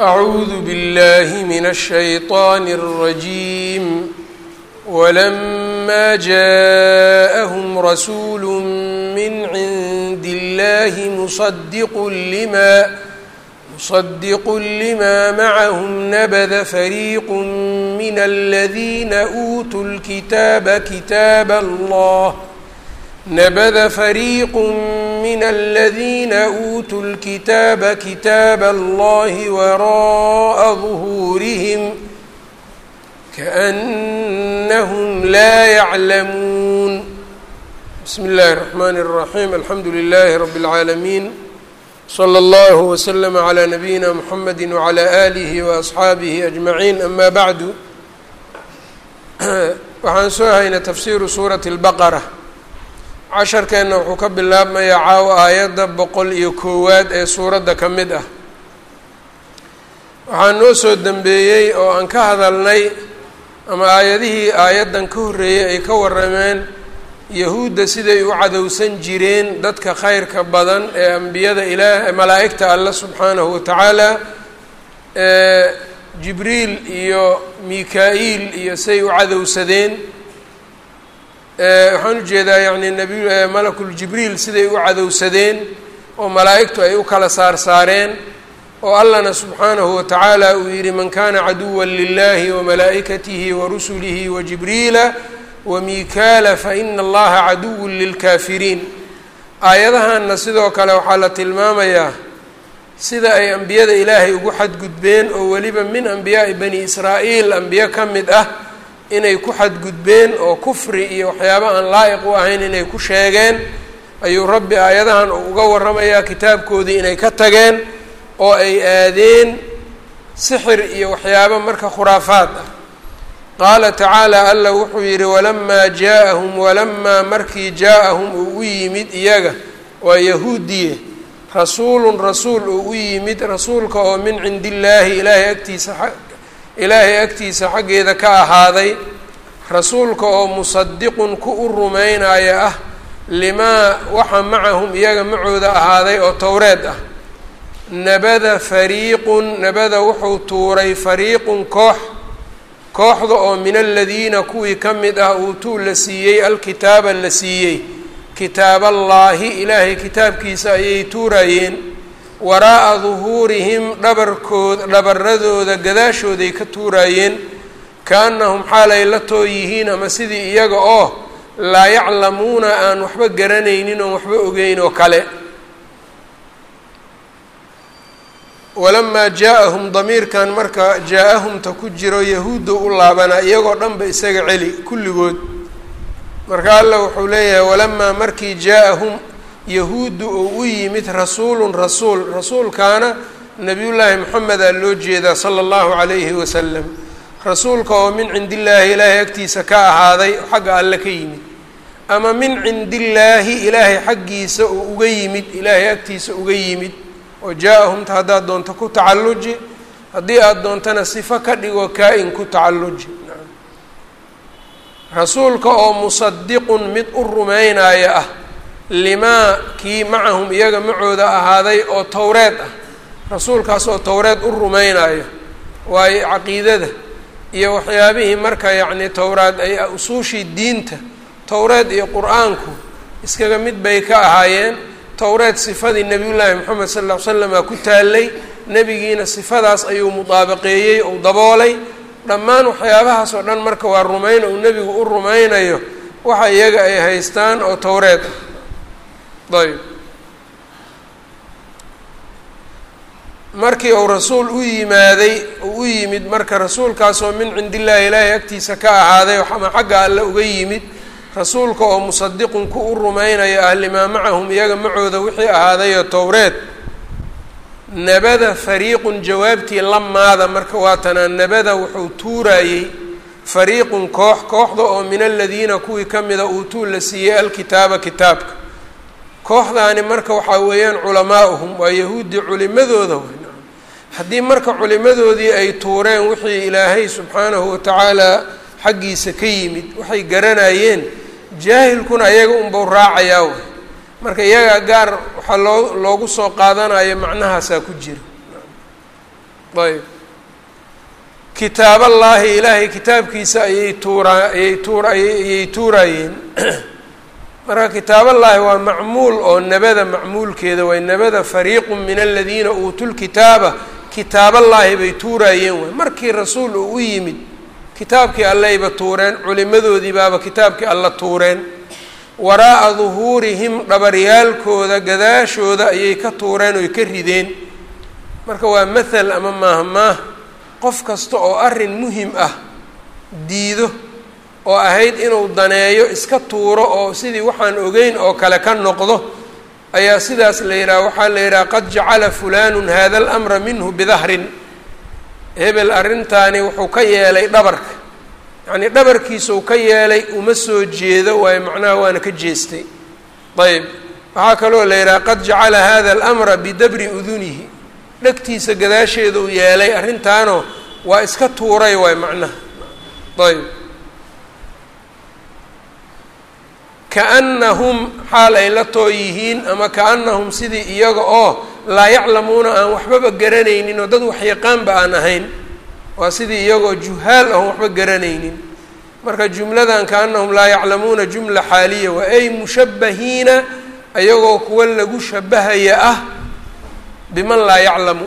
أعوذ بالله من الشيطان الرجيم ولما جاءهم رسول من عند الله مصدق لما مصدق لما معهم نبذ فريق من الذين أوتوا الكتاب كتاب الله نبذ فريق من الذين أوتوا الكتاب كتاب الله وراء ظهورهم كأنهم لا يعلمون بسم الله الرحمن الرحيم الحمد لله رب العالمين slى اllه وsلم عlى نabiyina mحamedi وعlى آlih وأصxaabihi أجmaعiin ama bعdu waxaan soo haynay tafsiru suuraةi الbaqرة casharkeenna wuxuu ka bilaabmayaa caawo aayadda boqol iyo koowaad ee suuradda ka mid ah. Waxaa noo soo dembeeyey oo aan ka hadalnay ama aayadihii aayaddan ka horreeyey ay ka warameen yahuudda siday u cadowsan jireen dadka khayrka badan ee ambiyada ilaah malaa'igta alle subxaanahu watacaala jibriil iyo mika-iil iyo say u cadowsadeen waxaan u jeedaa yacni nabi malakuljibriil siday u cadowsadeen oo malaa'igtu ay u kala saarsaareen oo allahna subxaanahu watacaala uu yidhi man kana caduwa lilahi wamalaa'ikatihi warusulihi wajibriila wmikaala faina allaha caduwu lilkaafiriin. Aayadahanna sidoo kale waxaa la tilmaamayaa sida ay ambiyada ilaahay ugu xadgudbeen oo weliba min ambiyaa'i bani israa'iil ambiyo ka mid ah inay ku xadgudbeen oo kufri iyo waxyaaba aan laa'iq u ahayn inay ku sheegeen ayuu rabbi aayadahan uga waramayaa kitaabkoodii inay ka tageen oo ay aadeen sixir iyo waxyaabo marka khuraafaad ah. Qaala tacaala alla wuxuu yidhi walamaa jaa-ahum walamaa markii jaa-ahum uu u yimid iyaga waa yahuudiye rasuulun rasuul uu u yimid rasuulka oo min cindi illaahi ilaahay agtiisa ilaahay agtiisa xaggeeda ka ahaaday rasuulka oo musadiqun ku u rumaynaya ah limaa waxa macahum iyaga macooda ahaaday oo towreed ah. Nabada fariiqun nabada wuxuu tuuray fariiqun koox kooxda oo min aladiina kuwii ka mid ah uutuu la siiyey alkitaaba la siiyey. Kitaaballaahi ilaahay kitaabkiisa ayay tuurayeen waraa'a duhuurihim dhabarkooda dhabaradooda gadaashooday ka tuuraayeen ka-annahum xaalay la too yihiin ama sidii iyaga oo laa yaclamuuna aan waxba garanaynin oon waxba ogeyn oo kale. Walamaa jaa-ahum damiirkan marka jaa-ahumta ku jiro yahuudda u laabanaa iyagoo dhanba isaga celi kulligood. Marka alla wuxuu leeyahay walamaa markii jaa-ahum yahuuddu oo u yimid rasuulun rasuul rasuulkaana nabiyullaahi moxamedaa loo jeedaa sala allahu calayhi wasalam rasuulka oo min cindillaahi ilaahay agtiisa ka ahaaday xagga alle ka yimid ama min cindillaahi ilaahay xaggiisa oo uga yimid ilaahay agtiisa uga yimid oo jaa-ahumta haddaad doonto ku tacalluji haddii aada doontana sifo ka dhigo kaa-in ku tacalluji. Rasuulka oo musadiqun mid u rumaynaya ah limaa kii macahum iyaga macooda ahaaday oo towreed ah. Rasuulkaas oo towreed u rumaynayo waayo caqiidada iyo waxyaabihii marka yacni towraad ay usuushii diinta towreed iyo qur'aanku iskaga mid bay ka ahaayeen. Towreed sifadii nebiyullaahi moxamed sal ll ly slama ku taallay nebigiina sifadaas ayuu mudaabaqeeyey ou daboolay. Dhammaan waxyaabahaas oo dhan marka waa rumayn uu nebigu u rumaynayo waxa iyaga ay haystaan oo towreed ah ayb. Markii uu rasuul u yimaaday uu u yimid marka rasuulkaasoo min cindillaahi ilaahay agtiisa ka ahaaday ama xagga alle uga yimid rasuulka oo musadiqun ku u rumaynaya ah limaa macahum iyaga macooda wixii ahaadayoo towreed nabada fariiqun jawaabtii lamaada marka waa tanaa nabada wuxuu tuurayey fariiqun koox kooxda oo min aladiina kuwii ka mida uutuu la siiyey alkitaaba kitaabka kooxdaani marka waxaa weeyaan culamaa'uhum waa yahuuddii culimadooda wey haddii marka culimadoodii ay tuureen wixii ilaahay subxaanahu watacaala xaggiisa ka yimid waxay garanayeen jaahilkuna ayaga unbau raacayaa way marka iyaga gaar waxaa loo loogu soo qaadanayo macnahaasaa ku jira. Ayb. Kitaaballaahi ilaahay kitaabkiisa ayay tuuraa ayay tuur ayay tuuraayeen marka kitaaballaahi waa macmuul oo nebada macmuulkeeda way nebada fariiqu min aladiina uutuu lkitaaba kitaaballaahi bay tuuraayeen waay markii rasuul uu u yimid kitaabkii allayba tuureen culimadoodii baaba kitaabkii alla tuureen. Waraa'a duhuurihim dhabaryaalkooda gadaashooda ayay ka tuureen oy ka rideen. Marka waa mathal ama maahmaah qof kasta oo arrin muhiim ah diido oo ahayd inuu daneeyo iska tuuro oo sidii waxaan ogeyn oo kale ka noqdo ayaa sidaas la yidhaha waxaa la yidhaha qad jacala fulaanun hada alamra minhu bidahrin. Hebel arrintaani wuxuu ka yeelay dhabarka. Yacnii dhabarkiisuu ka yeelay uma soo jeedo waayo macnaha waana ka jeestay. Ayb waxaa kaloo la yidhaha qad jacala hada alamra bidabri udunihi. Dhegtiisa gadaasheeda uu yeelay arrintaanoo waa iska tuuray waay macnaha. Ayb kaannahum xaal ay la too yihiin ama kaannahum sidii iyaga oo laa yaclamuuna aan waxbaba garanaynin oo dad waxyaqaanba aan ahayn waa sidii iyagoo juhaal ahon waxba garanaynin. Marka jumladan kaannahum laa yaclamuuna jumla xaaliya waa ay mushabbahiina iyagoo kuwa lagu shabahaya ah biman laa yaclamu.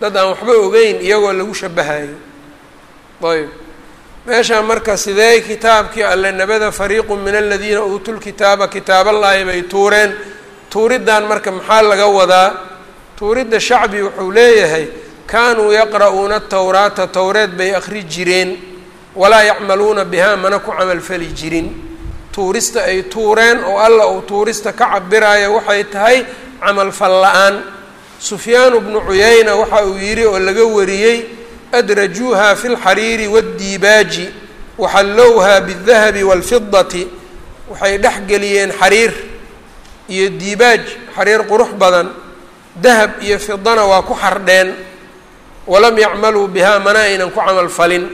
Dad aan waxba ogeyn iyagoo lagu shabahayo ayb meeshaa marka sidee kitaabkii alle nabada fariiqu min aladiina uutuu lkitaaba kitaaballaahi bay tuureen. Tuuriddan marka maxaa laga wadaa? Tuuridda shacbi wuxuu leeyahay kaanuu yaqra'uuna tawraata towreed bay akhri jireen. Walaa yacmaluuna bihaa mana ku camalfali jirin. Tuurista ay tuureen oo alla uu tuurista ka cabirayo waxay tahay camalfal la'aan. Sufyaanu bnu cuyayna waxa uu yidhi oo laga wariyey adrajuuha fi lxariiri waaddiibaaji waxallowha biاdahabi wاlfidati waxay dhex geliyeen xariir iyo diibaaj xariir qurux badan dahab iyo fidana waa ku xardheen walam yacmaluu bihaa mana aynan ku camal falin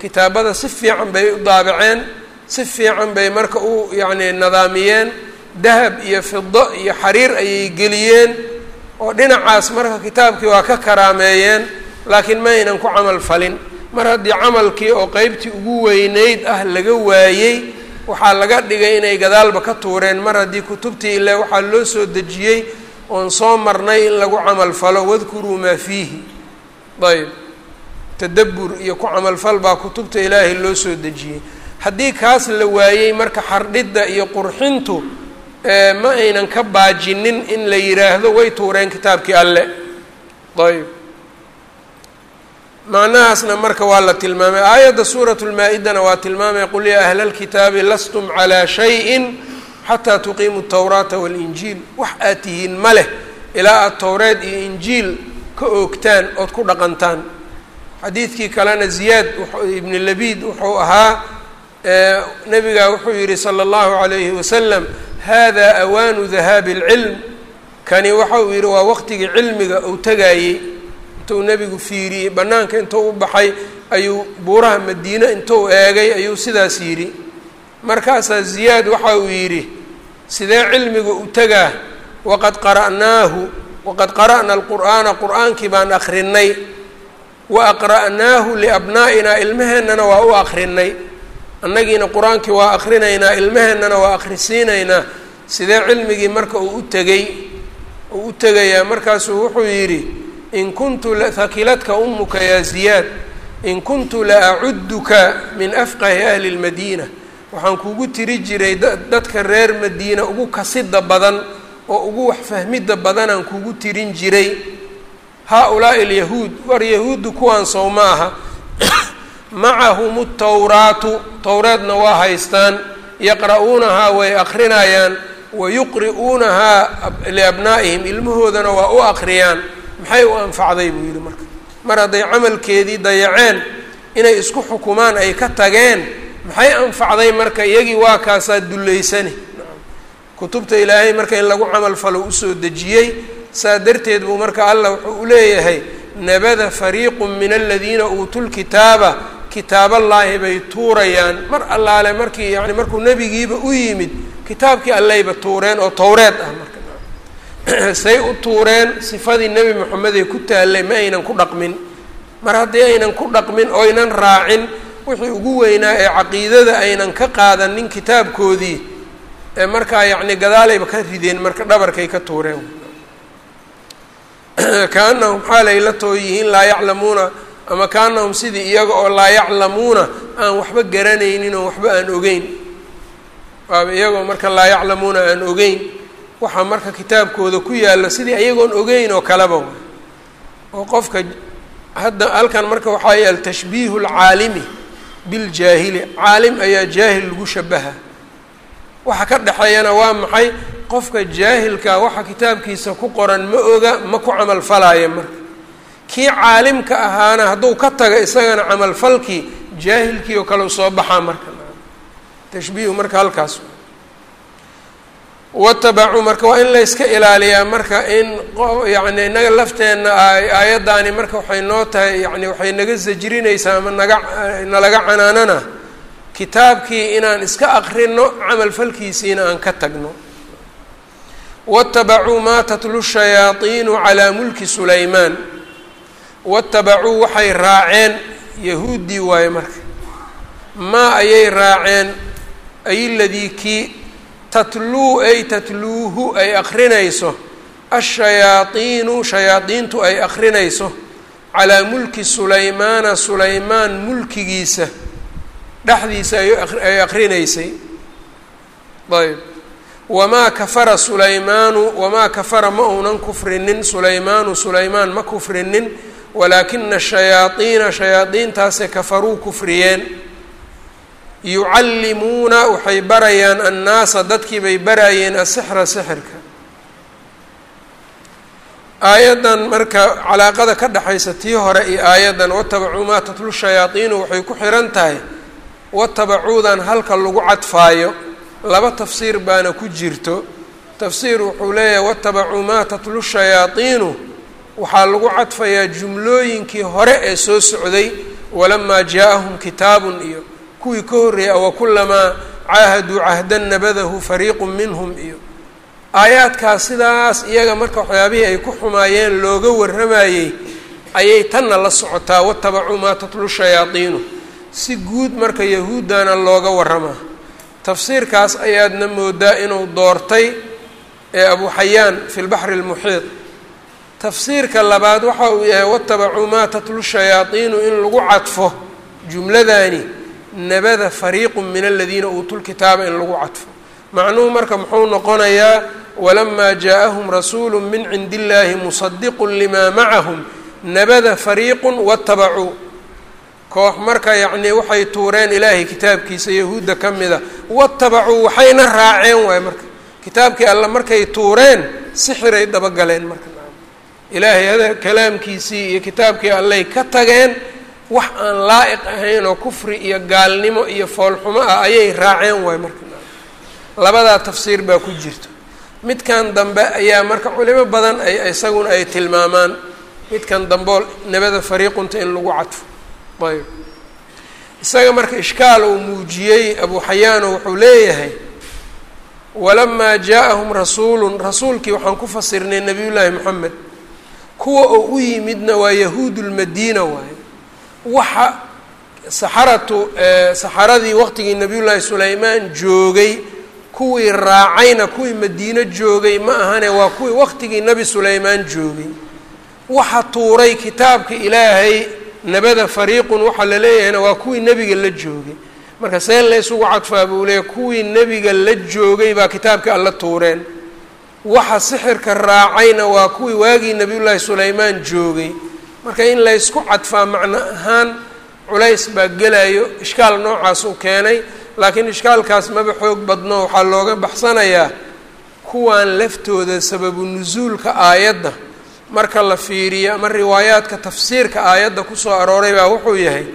kitaabada si fiican bay u daabaceen si fiican bay marka u yacni nadaamiyeen dahab iyo fido iyo xariir ayay geliyeen oo dhinacaas marka kitaabkii waa ka karaameeyeen laakiin ma aynan ku camal falin. Mar haddii camalkii oo qeybtii ugu weyneyd ah laga waayey waxaa laga dhigay inay gadaalba ka tuureen. Mar haddii kutubtii ile waxaa loo soo dejiyey oon soo marnay in lagu camal falo wadkuruu maa fiihi. Ayb tadabbur iyo ku camalfal baa kutubta ilaahay loo soo dejiyey. Haddii kaas la waayey marka xardhidda iyo qurxintu ma aynan ka baajinin in la yidhaahdo way tuureen kitaabkii alle. Ayb macnahaasna marka waa la tilmaamay. Aayadda suurat lmaa-idana waa tilmaamay qul yaa ahla lkitaabi lastum calaa shayin xataa tuqiimu tawraata walinjiil wax aad tihiin ma leh ilaa aada towreed iyo injiil ka oogtaan ood ku dhaqantaan. Xadiidkii kalena ziyaad ibni labiid wuxuu ahaa nabigaa wuxuu yihi sala allahu calayhi wasalam hada awaanu dahaabi اlcilm kani waxa uu yihi waa waqtigii cilmiga uu tagaayey intuu nebigu fiiriyey bannaanka intuu u baxay ayuu buuraha madiine intuu eegay ayuu sidaas yidhi. Markaasaa ziyaad waxa uu yidhi sidee cilmiga u tagaa? Waqad qara'naahu waqad qara'na alqur'aana qur'aankii baan akrinay wa aqra'naahu liabnaa'inaa ilmaheennana waa u akrinay annagiina qur'aankii waa akrinaynaa ilmaheennana waa akhrisiinaynaa sidee cilmigii marka uu u tegey uu u tegayaa? Markaasuu wuxuu yidhi in kuntu hakiladka umuka yaa ziyaad in kuntu la acuduka min afqahi ahli lmadiina waxaan kugu tiri jiray dadka reer madiina ugu kasida badan oo ugu wax fahmidda badanaan kugu tirin jiray haa-ulaa'i alyahuud war yahuuddu kuwaan sow ma aha. Macahum tawraatu towreedna waa haystaan yaqra'uunahaa way akrinayaan wa yuqri'uunahaa liabnaa'ihim ilmahoodana waa u akriyaan maxay u anfacday buu yidhi marka? Mar hadday camalkeedii dayaceen inay isku xukumaan ay ka tageen maxay anfacday marka? Iyagii waa kaasaa dullaysani. Kutubta ilaahay marka in lagu camal falo u soo dejiyey saa darteed buu marka allah wuxuu u leeyahay nabada fariiqu min aladiina uutuu lkitaaba kitaaballaahi bay tuurayaan. Mar allaale markii yani markuu nebigiiba u yimid kitaabkii allayba tuureen oo towreed ah marka say u tuureen sifadii nebi moxamed ee ku taallay ma aynan ku dhaqmin. Mar haddii aynan ku dhaqmin oynan raacin wixii ugu weynaa ee caqiidada aynan ka qaadanin kitaabkoodii ee markaa yacni gadaalayba ka rideen marka dhabarkay ka tuureen. Kaanahum xaalay la too yihiin laa yaclamuuna ama kaanahum sidii iyaga oo laa yaclamuuna aan waxba garanaynin oo waxba aan ogeyn. Waaba iyagoo marka laa yaclamuuna aan ogeyn waxaa marka kitaabkooda ku yaalla sidii ayagoon ogeyn oo kaleba oo qofka hadda halkan marka waxaa yaal tashbiihu lcaalimi biljaahili caalim ayaa jaahil lagu shabaha. waxa ka dhexeeyana waa maxay? qofka jaahilka waxa kitaabkiisa ku qoran ma oga ma ku camalfalaayo marka. kii caalimka ahaana hadduu ka taga isagana camalfalkii jaahilkii oo kale u soo baxaa marka. tashbiihu marka halkaas watabacuu marka waa in layska ilaaliyaa marka in yani inaga lafteenna aayaddaani marka waxay noo tahay yani waxay naga sajrinaysaa ama naga nalaga canaanana kitaabkii inaan iska akrino camalfalkiisiina aan ka tagno. Watabacuu maa tatlu shayaaiinu calaa mulki sulaymaan. Watabacuu waxay raaceen yahuuddii waaye marka maa ayay raaceen ay ladii kii tatluu ay tatluuhu ay akrinayso ashayaaiinu shayaadiintu ay akrinayso calaa mulki sulaymaana sulaymaan mulkigiisa. Dhexdiisa ay akrinaysay ayb. Wamaa kafara sulaymaanu wamaa kafara ma uunan kufrinin. Sulaymaanu sulaymaan ma kufrinin. Walaakina shayaaiina shayaadiintaase kafaruu kufriyeen yucallimuuna waxay barayaan annaasa dadkii bay barayeen asixra sixirka. Aayaddan marka calaaqada ka dhexaysa tii hore iyo aayaddan watabacuu maa tatlu shayaaiinu waxay ku xihan tahay watabacuudan halka lagu cadfaayo laba tafsiir baana ku jirto. Tafsiir wuxuu leeyahay watabacuu maa tatlu shayaaiinu waxaa lagu cadfayaa jumlooyinkii hore ee soo socday walamaa jaa-ahum kitaabun iyo kuwii ka horreeyay awakulamaa caahaduu cahdan nabadahu fariiqu minhum? iyo aayaadkaas sidaas iyaga marka waxyaabihii ay ku xumaayeen looga warramayey ayay tanna la socotaa watabacuu maa tatlu shayaaiinu si guud marka yahuuddana looga warramaa tafsiirkaas ayaadna moodaa inuu doortay ee abu xayaan fi lbaxri almuxiid tafsiirka labaad waxa uu yahay watabacuu maa tatlu shayaaiinu in lagu cadfo jumladani nabada fariiqu min aladiina uutuu lkitaaba in lagu cadfo. Macnuhu marka muxuu noqonayaa walamaa jaa-ahum rasuulu min cindi illaahi musadiqu limaa macahum nabada fariiqu watabacuu koox marka yacnii waxay tuureen ilaahay kitaabkiisa yahuudda ka mida watabacuu waxayna raaceen waay marka. Kitaabkii alle markay tuureen sixiray dabagaleen marka. Ilaahay hada kalaamkiisii iyo kitaabkii alley ka tageen wax aan laa'iq ahayn oo kufri iyo gaalnimo iyo foolxumo ah ayay raaceen waay marka. Labadaa tafsiir baa ku jirto midkan dambe ayaa marka culimo badan ay isaguna ay tilmaamaan. Midkan dambeoo nabada fariiqunta in lagu cadfo. Ayb isaga marka ishkaal uu muujiyey abu xayaano wuxuu leeyahay walamaa jaa-ahum rasuulun rasuulkii waxaan ku fasirnay nabiyullaahi moxamed kuwa oo u yimidna waa yahuud lmadiina waaye waxa saxaratu saxaradii waqtigii nabiyullaahi sulaymaan joogay kuwii raacayna kuwii madiino joogay ma ahane waa kuwii waqtigii nebi sulaymaan joogay. Waxa tuuray kitaabka ilaahay nabada fariiqun waxaa la leeyahayna waa kuwii nebiga la joogay. Marka see la ysugu cadfaa buu leeyahy kuwii nebiga la joogay baa kitaabkii alla tuureen. Waxa sixirka raacayna waa kuwii waagii nabiyullaahi sulaymaan joogay marka in laysku cadfaa macno ahaan culays baa gelayo ishkaal noocaas uu keenay laakiin ishkaalkaas maba xoog badno waxaa looga baxsanayaa kuwan laftooda sababu nusuulka aayadda. Marka la fiiriyo ama riwaayaadka tafsiirka aayadda ku soo arooray baa wuxuu yahay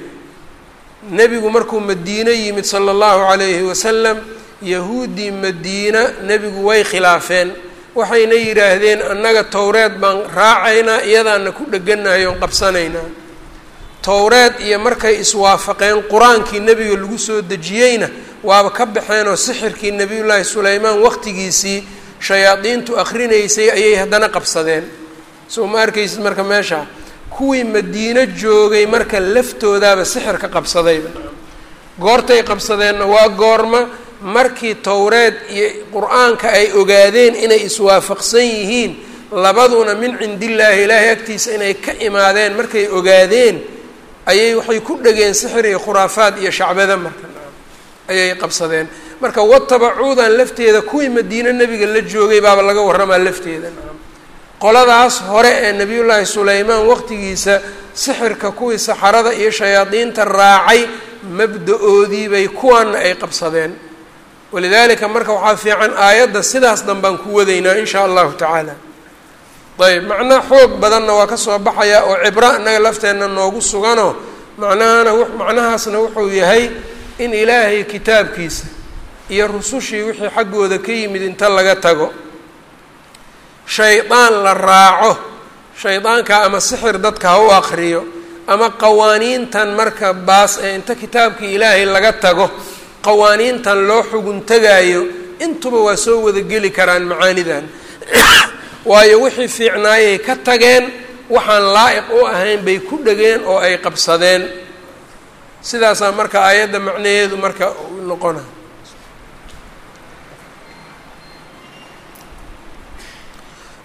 nebigu markuu madiine yimid sala allahu calayhi wasalam yahuuddii madiina nebigu way khilaafeen waxayna yidhaahdeen annaga towreed baan raacaynaa iyadaana ku dheganahay oon qabsanaynaa. Towreed iyo markay iswaafaqeen qur'aankii nebiga lagu soo dejiyeyna waaba ka baxeen oo sixirkii nebiyullaahi sulaymaan waqtigiisii shayaadiintu akrinaysay ayay haddana qabsadeen. Soo ma arkaysid marka meesha? Kuwii madiino joogay marka laftoodaaba sixir ka qabsadayba. Goortay qabsadeenna waa goorma markii towreed iyo qur'aanka ay ogaadeen inay iswaafaqsan yihiin labaduna min cindillaahi ilaahay agtiisa inay ka imaadeen markay ogaadeen ayay waxay ku dhegeen sixir iyo khuraafaad iyo shacbada marka ayay qabsadeen. Marka watabacuudan lafteeda kuwii madiine nebiga la joogay baaba laga warramaa lafteeda. Qoladaas hore ee nebiyullaahi sulaymaan waqtigiisa sixirka kuwii saxarada iyo shayaadiinta raacay mabda-oodii bay kuwaana ay qabsadeen walidaalika marka waxaa fiican aayadda sidaas danbaan ku wadaynaa in shaa allahu tacaala. Ayb macnaa xoog badanna waa ka soo baxaya oo cibro innaga lafteenna noogu suganoo macnahana macnahaasna wuxuu yahay in ilaahay kitaabkiisa iyo rusushii wixii xaggooda ka yimid inta laga tago. Shaydaan la raaco shaydaanka ama sixir dadka ha u akriyo ama qawaaniintan marka baas ee inta kitaabkii ilaahay laga tago qawaaniintan loo xugun tegaayo intuba waa soo wadageli karaan macaanidan. Waayo wixii fiicnaayay ka tageen waxaan laa'iq u ahayn bay ku dhegeen oo ay qabsadeen. Sidaasaa marka aayadda macnaheedu marka noqona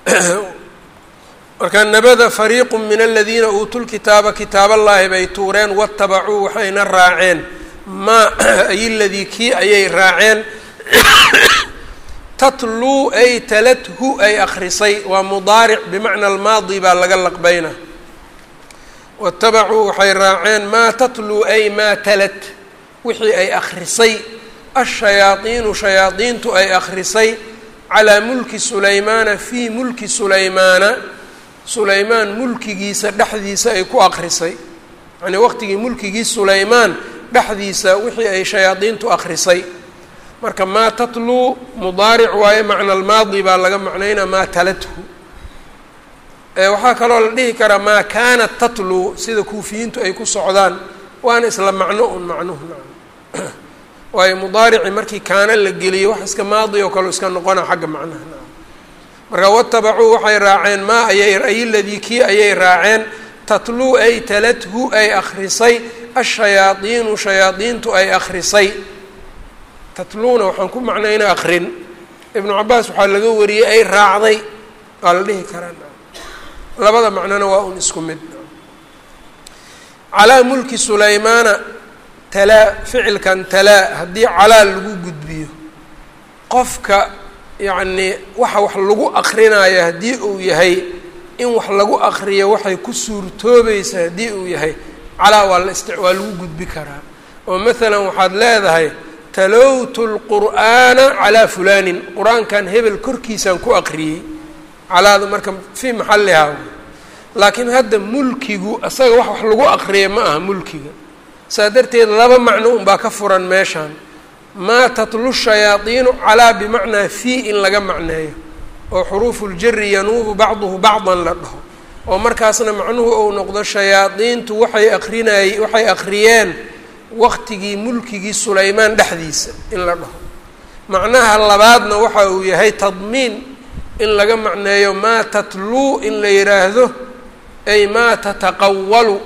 marka nabada fariiqu min aladiina uutuu lkitaaba kitaab allaahi bay tuureen watabacuu waxayna raaceen maa ay ladii kii ayay raaceen tatluu ay talathu ay akrisay waa mudaaric bimacna almaadi baa laga laqbayna. Watabacuu waxay raaceen maa tatluu ay maa talat wixii ay akrisay ashayaadiinu shayaadiintu ay akrisay calaa mulki sulaymaana fii mulki sulaymaana sulaymaan mulkigiisa dhexdiisa ay ku akrisay yacnii waqtigii mulkigii sulaymaan dhexdiisa wixii ay shayaadiintu akrisay marka maa tatluu mudaaric waaye macna almaadi baa laga macnaynaa maa talathu. Waxaa kaloo la dhihi karaa maa kaanat tatluu sida kuufiyiintu ay ku socdaan waana isla macno un macnuhu nacam. Waayo mudaarici markii kaana la geliyey wax iska maadi oo kale iska noqona xagga macnaha nacam. Marka watabacuu waxay raaceen maa ayay ay kii ayay raaceen tatluu ay talathu ay akrisay ashayaadiinu shayaadiintu ay akrisay tatluuna waxaan ku macnaynaa akrin ibnu cabaas waxaa laga wariyey ay raacday waa la dhihi karaa labada macnona waa un isku mid calaa mulki sulaymaana talaa ficilkan talaa haddii calaa lagu gudbiyo qofka yacnii waxa wax lagu akrinaayo haddii uu yahay in wax lagu akriyo waxay ku suurtoobaysa haddii uu yahay calaa waa la ist waa lagu gudbi karaa. oo maalan waxaad leedahay talowtu lqur'aana calaa fulaanin. Qur'aankan hebel korkiisaan ku aqriyey calaada marka fii maxallihaa laakiin hadda mulkigu isaga wax wax lagu aqriya ma aha mulkiga. Saa darteed laba macno unbaa ka furan meeshaan. Maa tatlu shayaadiinu calaa bimacnaa fii in laga macneeyo. Oo xuruufu ljari yanuubu bacduhu bacdan la dhaho oo markaasna macnuhu ou noqdo shayaadiintu waxay akrinay waxay akhriyeen waqtigii mulkigii sulaymaan dhexdiisa in la dhaho. Macnaha labaadna waxa uu yahay tadmiin in laga macneeyo maa tatluu in la yidhaahdo ay maa tataqawalu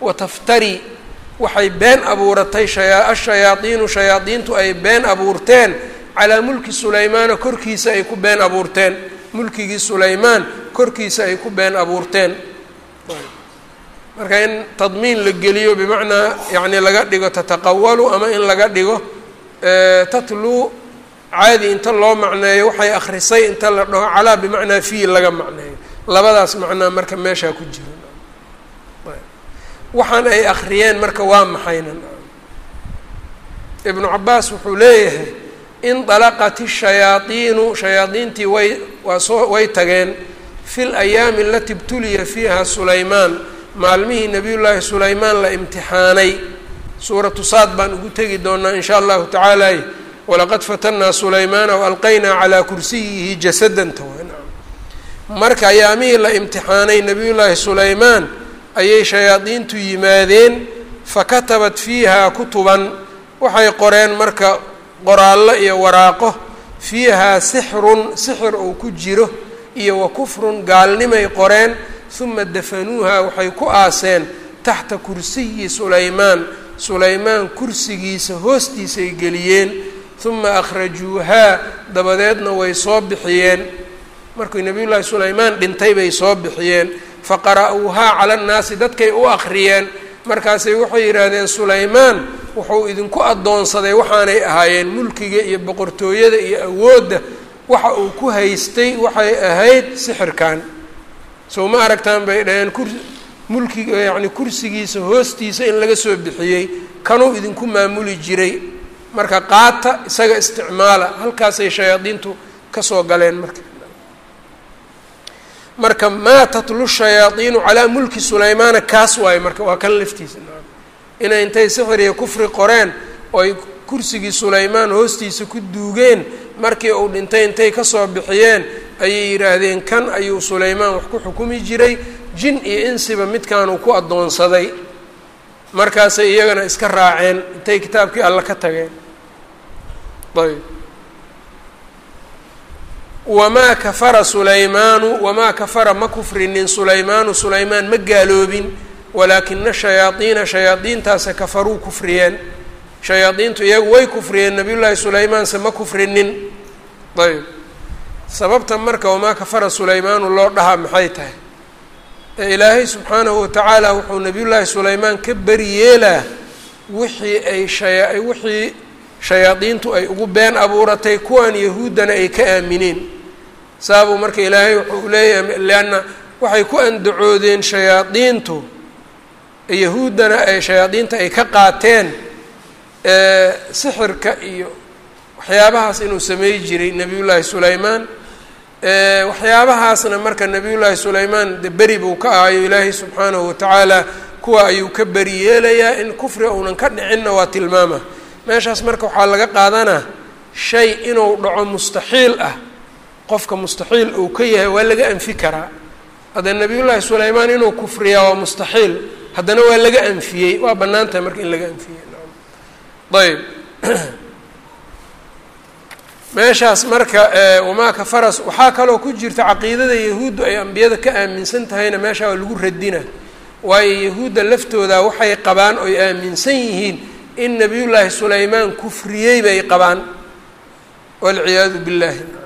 wa taftari. Waxay been abuuratay shaya shayaadiintu ay been abuurteen. Calaa mulki sulaymaana korkiisa ay ku been abuurteen mulkigii sulaymaan korkiisa ay ku been abuurteen. Marka in tadmiin la geliyo bimacnaa yacni laga dhigo tataqawalu ama in laga dhigo tatluu caadi inta loo macneeyo waxay akrisay inta la dhaho calaa bimacnaa fii laga macneeyo. Labadaas macnaa marka meeshaa ku jira. Waxaan ay akriyeen marka waa maxayna ibnu cabaas wuxuu leeyahay indalaqat ishayaadiinu shayaadiintii way waa soo way tageen. Fi layaami alati ibtuliya fiiha sulaymaan maalmihii nabiy llaahi sulaymaan la imtixaanay. Suuratu saad baan ugu tegi doonaa in allahu tacaala walaqad fatanaa sulaymaana waalqaynaa calaa kursiyihi jasadan. Marka ayaamihii la imtixaanay nabiy llaahi sulaymaan ayay shayaadiintu yimaadeen. Fakatabat fiihaa kutuban. Waxay qoreen marka qoraallo iyo waraaqo fiihaa sixrun sixir uu ku jiro iyo wa kufrun gaalnimay qoreen huma dafanuuha waxay ku aaseen taxta kursiyi sulaymaan. Sulaymaan kursigiisa hoostiisay geliyeen huma akhrajuuhaa dabadeedna way soo bixiyeen. Markuu nabiy llaahi sulaymaan dhintay bay soo bixiyeen. Faqara'uuhaa cala annaasi dadkay u akhriyeen markaasay waxay yidhaahdeen sulaymaan wuxuu idinku addoonsaday waxaanay ahaayeen mulkiga iyo boqortooyada iyo awoodda waxa uu ku haystay waxay ahayd sixirkan sow ma aragtaan bay dhaheen kur mulkiga yacni kursigiisa hoostiisa in laga soo bixiyey kanuu idinku maamuli jiray. Marka qaata isaga isticmaala halkaasay shayaadiintu ka soo galeen marka marka maa tatlu calaa mulki sulaymaana kaas waayo marka waa kan laftiisa. Inay intay sixir iyo kufri qoreen oo ay kursigii sulaymaan hoostiisa ku duugeen markii uu dhintay intay ka soo bixiyeen ayay yidhaahdeen kan ayuu sulaymaan wax ku xukumi jiray? Jin iyo insiba midkaanuu ku addoonsaday. Markaasay iyagana iska raaceen intay kitaabkii alla ka tageen. Ayb wamaa kafara sulaymaanu wamaa kafara ma kufrinin sulaymaanu sulaymaan ma gaaloobin walaakina shayaadiina shayaadiintaase kafaruu kufriyeen. Shayaadiintu iyagu way kufriyeen nabiy llaahi sulaymaanse ma kufrinin. Ayb sababta marka wamaa kafara sulaymaanu loo dhahaa maxay tahay? Ee ilaahay subxaanahu watacaala wuxuu nabiy llaahi sulaymaan ka beri yeelaa wixii ay shaya wixii shayaadiintu ay ugu been abuuratay kuwan yahuuddana ay ka aamineen saabuu marka ilaahay wuxuu leeyahay leanna waxay ku andacoodeen shayaadiintu yahuuddana ay shayaadiinta ay ka qaateen sixirka iyo waxyaabahaas inuu samey jiray nebiyullaahi sulaymaan. Waxyaabahaasna marka nebiyullaahi sulaymaan de beri buu ka ahayo ilaahay subxaanahu watacaala kuwa ayuu ka beri yeelayaa in kufri uunan ka dhicinna waa tilmaama. Meeshaas marka waxaa laga qaadanaa shay inuu dhaco mustaxiil ah qofka mustaxiil uu ka yahay waa laga anfi karaa. Hadda nebiyullaahi sulaymaan inuu kufriyaa waa mustaxiil haddana waa laga anfiyey. Waa bannaan tahay marka in laga anfiyey. Ayb meeshaas marka wamaa kafaras waxaa kaloo ku jirta caqiidada yahuuddu ay ambiyada ka aaminsan tahayna meeshaa waa lagu radina waayo yahuudda laftooda waxay qabaan oy aaminsan yihiin in nebiyullaahi sulaymaan kufriyey bay qabaan. Walciyaadu billahi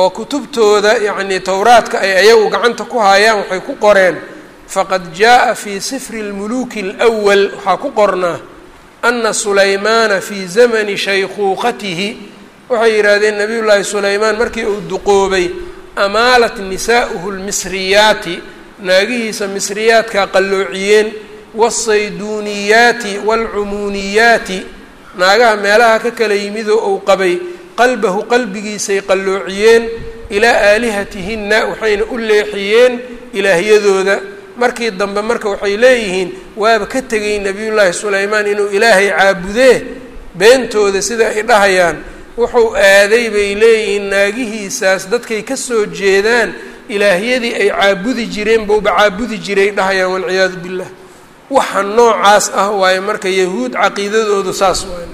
oo kutubtooda yacnii towraadka ay ayagu gacanta ku haayaan waxay ku qoreen faqad jaa fii sifri lmuluuki alwal waxaa ku qornaa ana sulaymaana fii zamani shaykuuqatihi waxay yidhaahdeen nabiyullaahi sulaymaan markii uu duqoobay amaalat nisaa'uhu lmisriyaati. Naagihiisa misriyaadkaa qalloociyeen waasayduuniyaati waalcumuuniyaati naagaha meelaha ka kala yimidoo uu qabay qalbahu qalbigiisay qalloociyeen ilaa aalihatihinna waxayna u leexiyeen ilaahyadooda. Markii dambe marka waxay leeyihiin waaba ka tegay nebiyullaahi sulaymaan inuu ilaahay caabudee beentooda sida ay dhahayaan. Wuxuu aaday bay leeyihiin naagihiisaas dadkay ka soo jeedaan ilaahyadii ay caabudi jireen bauba caabudi jiray dhahayaan walciyaadu billah. Waxa noocaas ah waaye marka yahuud caqiidadoodu saas waay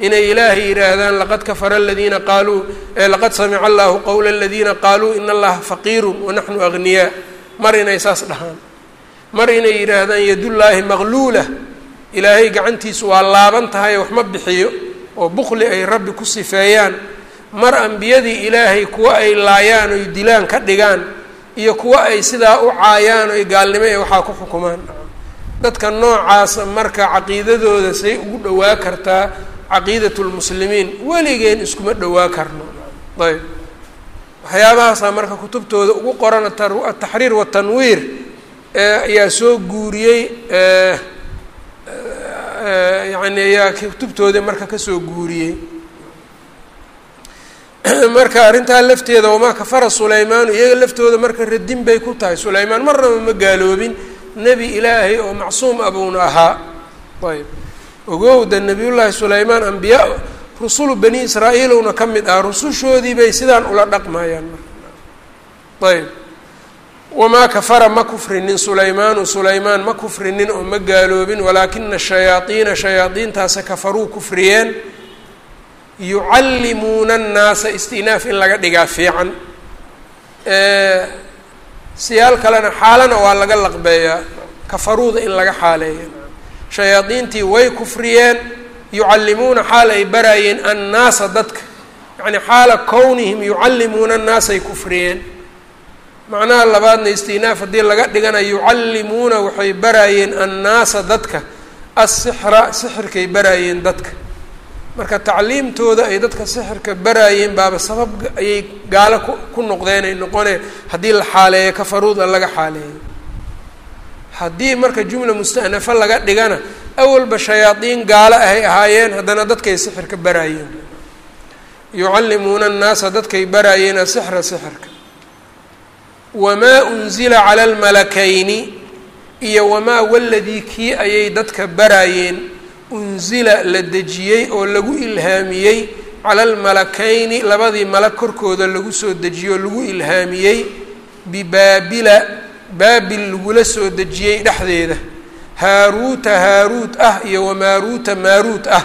inay ilaahay yidhaahdaan laqad kafara aladiina qaaluu laqad samica allahu qowla aladiina qaaluu ina allaha faqiirun wanaxnu agniyaa mar inay saas dhahaan. Mar inay yidhaahdaan yadullaahi maqluula ilaahay gacantiisu waa laaban tahay wax ma bixiyo oo bukli ay rabbi ku sifeeyaan. Mar ambiyadii ilaahay kuwa ay laayaan oy dilaan ka dhigaan iyo kuwa ay sidaa u caayaan oy gaalnimo ee waxaa ku xukumaan. Dadka noocaasa marka caqiidadooda say ugu dhowaa kartaa caqiidat lmuslimiin weligeen iskuma dhowaa karno. Ayb. Waxyaabahaasaa marka kutubtooda ugu qoran ataxriir watanwiir ayaa soo guuriyey yani ayaa kutubtooda marka ka soo guuriyey. Marka arrintaa lafteeda wamaa kafara sulaymaanu iyaga laftooda marka radin bay ku tahay. Sulaymaan marnaba ma gaaloobin nebi ilaahay oo macsuum abuuna ahaa. Ayb ogowda nebiyullaahi sulaymaan ambiyaa rusulu bani israa'iilowna ka mid ah rusushoodii bay sidaan ula dhaqmayaan marka ayb. Wamaa kafara ma kufrinin sulaymaanu sulaymaan ma kufrinin oo ma gaaloobin walaakina shayaadiina shayaadiintaasa kafaruu kufriyeen. Yucallimuuna annaasa istinaaf in laga dhigaa fiican. Siyaal kalena xaalana waa laga laqbeeyaa kafaruuda in laga xaaleeyo shayaadiintii way kufriyeen yucallimuuna xaal ay baraayeen annaasa dadka. Yacni xaala kownihim yucallimuuna annaasay kufriyeen. Macnaha labaadna istinaaf haddii laga dhigana yucallimuuna waxay baraayeen annaasa dadka. Assixra sixirkay baraayeen dadka. Marka tacliimtooda ay dadka sixirka baraayeen baaba sabab ayay gaalo ku ku noqdeen ay noqoneen haddii la xaaleeyo kafaruuda laga xaaleeyo haddii marka jumla musta'nafa laga dhigana awalba shayaadiin gaalo ahay ahaayeen haddana dadkay sixirka baraayeen. Yucallimuuna annaasa dadkay baraayeen asixra sixirka. Wamaa unzila cala almalakayni iyo wamaa waladii kii ayay dadka baraayeen unzila la dejiyey oo lagu ilhaamiyey cala almalakayni labadii malag korkooda lagu soo dejiyo lagu ilhaamiyey bibaabila baabil lagula soo dejiyey dhexdeeda. Haaruuta haaruut ah iyo wamaaruuta maaruut ah.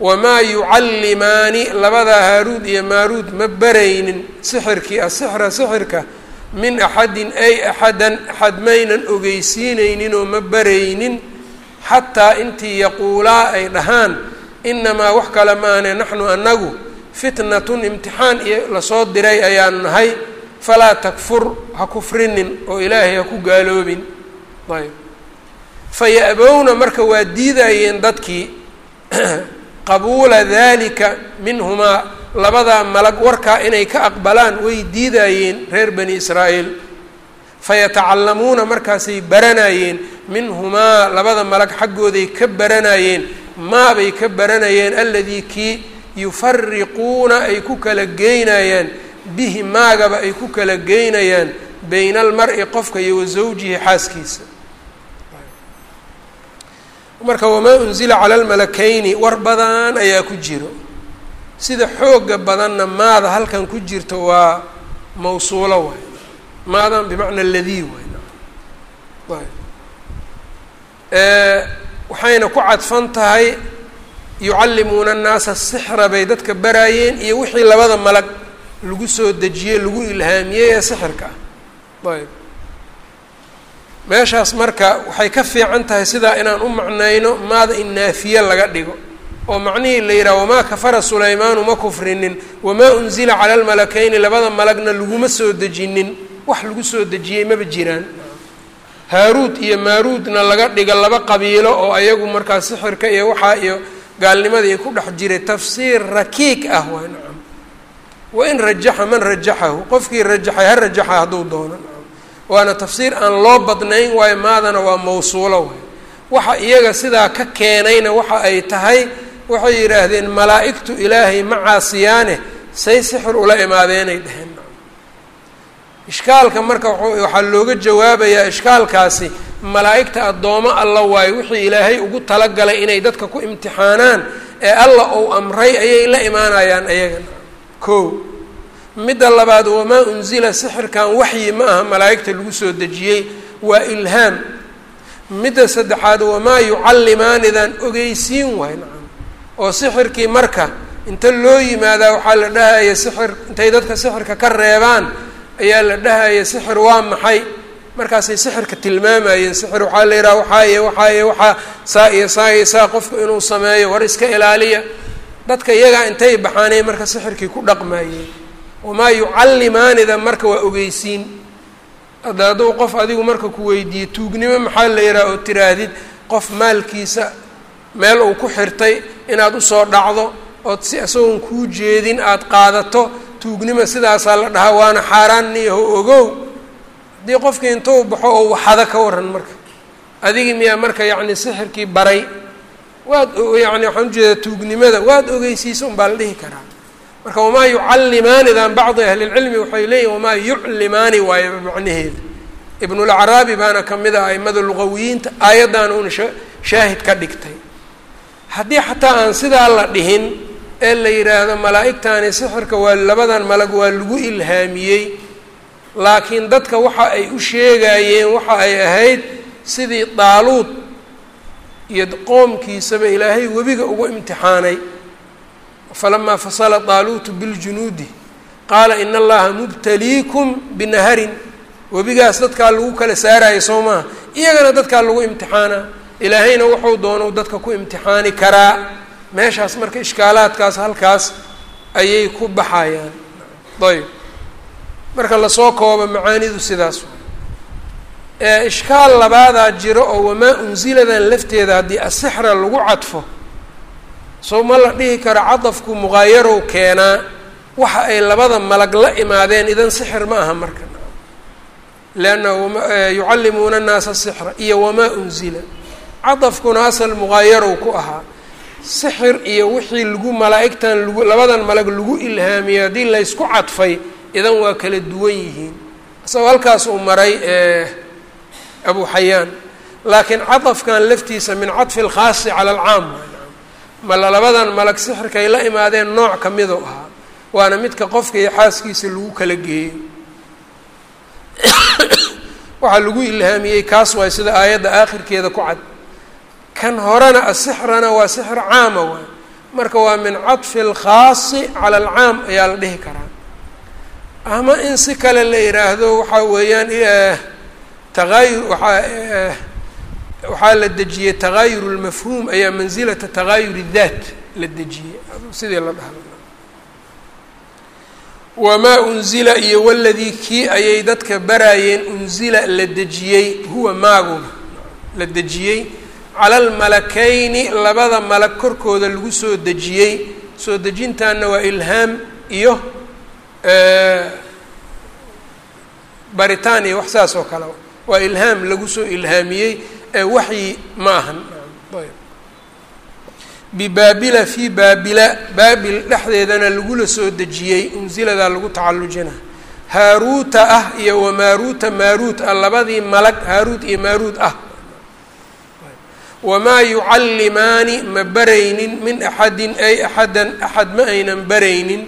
Wamaa yucallimaani labadaa haaruud iyo maaruud ma baraynin sixirkii asixra sixirka min axadin ay axadan axad maynan ogeysiinaynin oo ma baraynin xataa intii yaquulaa ay dhahaan inamaa wax kale maane naxnu annagu fitnatun imtixaan iyo la soo diray ayaanu nahay falaa takfur ha kufrinin oo ilaahay ha ku gaaloobin. ayb faya-bowna marka waa diidayeen dadkii. qabuula dalika minhumaa labadaa malag warkaa inay ka aqbalaan way diidayeen reer bani israa'iil fayatacallamuuna markaasay baranayeen. minhumaa labada malag xaggooday ka baranayeen. maabay ka baranayeen. aladii kii yufariquuna ay ku kala geynayaan bihi maagaba ay ku kala geynayaan bayna almar-i qofka iyo wa zawjihi xaaskiisa. Marka wamaa unzila cala almalakayni war badan ayaa ku jiro. Sida xooga badanna maada halkan ku jirto waa mawsuulo waay. Maadan bimacna ladii waay. Waxayna ku cadfan tahay yucallimuuna annaasa sixra bay dadka baraayeen iyo wixii labada malag lagu soo dejiyey lagu ilhaamiyey ee sixirka. Ayb. Meeshaas marka waxay ka fiican tahay sidaa inaan u macnayno maada in naafiye laga dhigo. Oo macnihii la yidhaha wamaa kafara sulaymaanu ma kufrinin. Wamaa unzila cala almalakayni labada malagna laguma soo dejinin. Wax lagu soo dejiyey maba jiraan. Haaruud iyo maaruudna laga dhiga laba qabiilo oo ayagu markaa sixirka iyo waxaa iyo gaalnimadii ku dhex jiray. Tafsiir rakiik ah waa nacam wain rajaxa man rajaxahu. Qofkii rajaxay ha rajaxa hadduu doono. Waana tafsiir aan loo badnayn waayo maadana waa mawsuulo waay. Waxa iyaga sidaa ka keenayna waxa ay tahay waxay yidhaahdeen malaa'igtu ilaahay ma caasiyaane say sixir ula imaadeenay dheheen ishkaalka marka waxaa looga jawaabayaa ishkaalkaasi malaa'igta addoomo alla waayo wixii ilaahay ugu talagalay inay dadka ku imtixaanaan ee alla ou amray ayay la imaanayaan ayagana ko midda labaad wamaa unzila sixirkan? Waxyi ma aha malaa'igta lagu soo dejiyey waa ilhaam midda saddexaad wamaa yucallimaanidan ogeysiin waay nacam. Oo sixirkii marka inta loo yimaadaa waxaa la dhahaya sixir intay dadka sixirka ka reebaan ayaa la dhahaya sixir waa maxay? Markaasay sixirka tilmaamayeen sixir waxaa la yidhaha waxaaye waxaaye waxaa saa iyo saa iyo saa qofku inuu sameeyo war iska ilaaliya dadka iyagaa intay baxaanay marka sixirkii ku dhaqmayeen wamaa yucallimaanida marka waa ogeysiin. Hadda hadduu qof adigu marka ku weydiiye tuugnimo maxaa la yidhaha oo tiraahdid qof maalkiisa meel uu ku xirtay inaad u soo dhacdo ood si isagoon kuu jeedin aada qaadato tuugnimo sidaasaa la dhahaa waana xaaraan niyaho ogow. Haddii qofkii intuu baxo oo waxada ka waran marka. Adigii miyaa marka yacni sixirkii baray waad yacni waxaan u jeedaa tuugnimada waad ogeysiisa unbaa la dhihi karaa. Marka wamaa yucallimaanidan bacdi ahlilcilmi waxay leeyihiin wamaa yuclimaani waayo macnaheeda ibnulacraabi baana ka mid ah aimada luqawiyiinta aayaddan uuna sha shaahid ka dhigtay. Haddii xataa aan sidaa la dhihin ee la yidhaahdo malaa'igtani sixirka waa labadan malag waa lagu ilhaamiyey laakiin dadka waxa ay u sheegayeen waxa ay ahayd sidii daaluud iyo qoomkiisaba ilaahay webiga ugu imtixaanay. Falamaa fasala daaluutu biljunuudi qaala ina allaha mubtaliikum binaharin webigaas dadkaa lagu kala saaraya soo maaha iyagana dadkaa lagu imtixaana. Ilaahayna wuxuu doonou dadka ku imtixaani karaa. Meeshaas marka ishkaalaadkaas halkaas ayay ku baxayaan ayb marka la soo koobo macaanidu sidaas ishkaal labaadaa jiro oo wamaa unsiladan lafteeda haddii asixra lagu cadfo soo ma la dhihi karo cadafku muqaayarow keenaa waxa ay labada malag la imaadeen idan sixir ma aha marka. Leanna yucallimuuna annaasa sixra iyo wamaa unzila. Cadafkuna asal muqaayarow ku ahaa. Sixir iyo wixii lagu malaa'igtan lagu labadan malag lagu ilhaamiyey haddii laysku cadfay idan waa kala duwan yihiin. Isagoo halkaas uu maray abu xayaan laakiin cadafkan laftiisa min cadfi alkhaasi cala alcaam. Mala labadan malag sixirkay la imaadeen nooc ka miduu ahaa. Waana midka qofka iyo xaaskiisa lagu kala geeyey. Waxaa lagu ilhaamiyey kaas waay sida aayadda aakhirkeeda ku cad. Kan horena asixrana waa sixir caama waay. Marka waa min cadfi alkhaasi cala alcaam ayaa la dhihi karaa. Ama in si kale la yidhaahdo waxaa weeyaan taqaayur waaa waxaa la dejiyey taqaayur lmafhuum ayaa mansilata taqaayur daat la dejiyey sidii la dhaha wamaa unzila iyo waladii kii ayay dadka baraayeen unzila la dejiyey huwa maaguba la dejiyey cala almalakayni labada malag korkooda lagu soo dejiyey soo dejintaana waa ilhaam iyo baritaan iyo wax saas oo kale waa ilhaam lagu soo ilhaamiyey ee waxyi ma ahan. Bibaabila fii baabila baabil dhexdeedana lagula soo dejiyey unsiladaa lagu tacallujina haaruuta ah iyo wamaaruuta maaruut ah labadii malag haaruut iyo maaruut ah. Wamaa yucallimaani ma baraynin min axadin ay axadan axad ma aynan baraynin.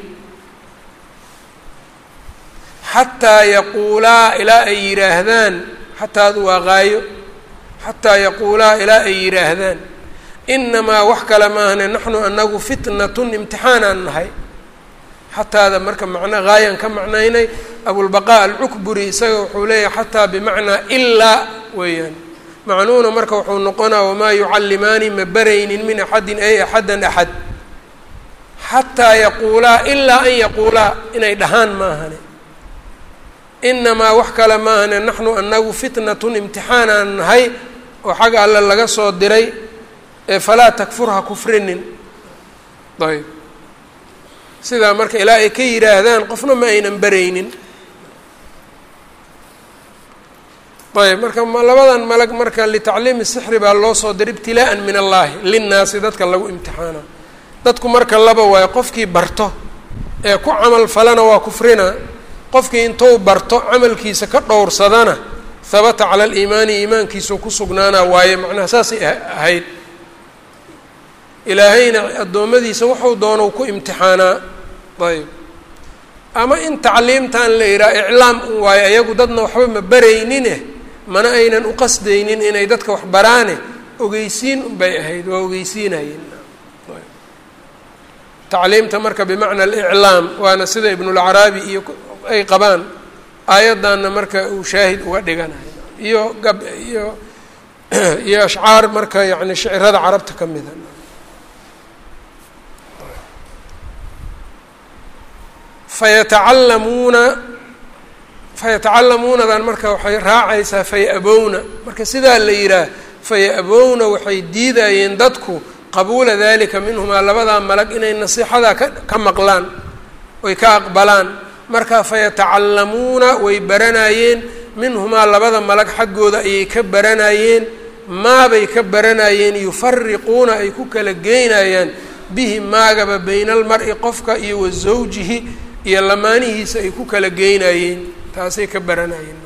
Xataa yaquulaa ilaa ay yidhaahdaan xataadu waa qaayo xataa yaquulaa ilaa ay yidhaahdaan inamaa wax kale maahne naxnu anagu fitnatun imtixaanaan nahay xataada marka macna haayaan ka macnaynay abulbaqaa alcukburi isaga wuxuu leeyahay xataa bimacnaa ilaa weeyaan macnuuna marka wuxuu noqonaa wamaa yucallimaani ma baraynin min axadin ay axadan axad xataa yaquulaa ilaa an yaquulaa inay dhahaan maahane inamaa wax kale maahane naxnu anagu fitnatun imtixaanaan nahay oo xagga alle laga soo diray falaa takfur ha kufrinin. Ayb. Sidaa marka ilaa ay ka yidhaahdaan qofna ma aynan baraynin. Ayb marka labadan malag marka litacliimi sixri baa loo soo diray ibtilaa'an min allaahi linnaasi dadka lagu imtixaana dadku marka laba waayo qofkii barto ee ku camal falana waa kufrina qofkii intuu barto camalkiisa ka dhowrsadana habata cala aliimaani iimaankiisuu ku sugnaanaa waaye macnaha saasay ahayd. Ilaahayna addoommadiisa wuxuu doonou ku imtixaanaa. Ayb ama in tacliimtan la yidhaha iclaam un waayo ayagu dadna waxba ma baraynine mana aynan u qasdaynin inay dadka wax baraane ogeysiin unbay ahayd waa ogeysiinayeen. Tacliimta marka bimacna aliclaam waana sida ibnulcaraabi iyo ay qabaan aayaddanna marka uu shaahid uga dhiganayo. Iyo gab iyo iyo ashcaar marka yani shicirada carabta ka mida. Fayatacallamuuna fayatacallamuunadan marka waxay raacaysaa faya-abowna marka sidaa la yidhaah faya-abowna waxay diidayeen dadku qabuula dalika minhumaa labadaa malag inay nasiixadaa ka ka maqlaan oy ka aqbalaan marka fayatacallamuuna way baranayeen. Minhumaa labada malag xaggooda ayay ka baranayeen. Maabay ka baranayeen. Yufariquuna ay ku kala geynayaan. Bihi maagaba bayna almar-i qofka iyo wa zawjihi iyo lamaanihiisa ay ku kala geynayeen. Taasay ka baranayeen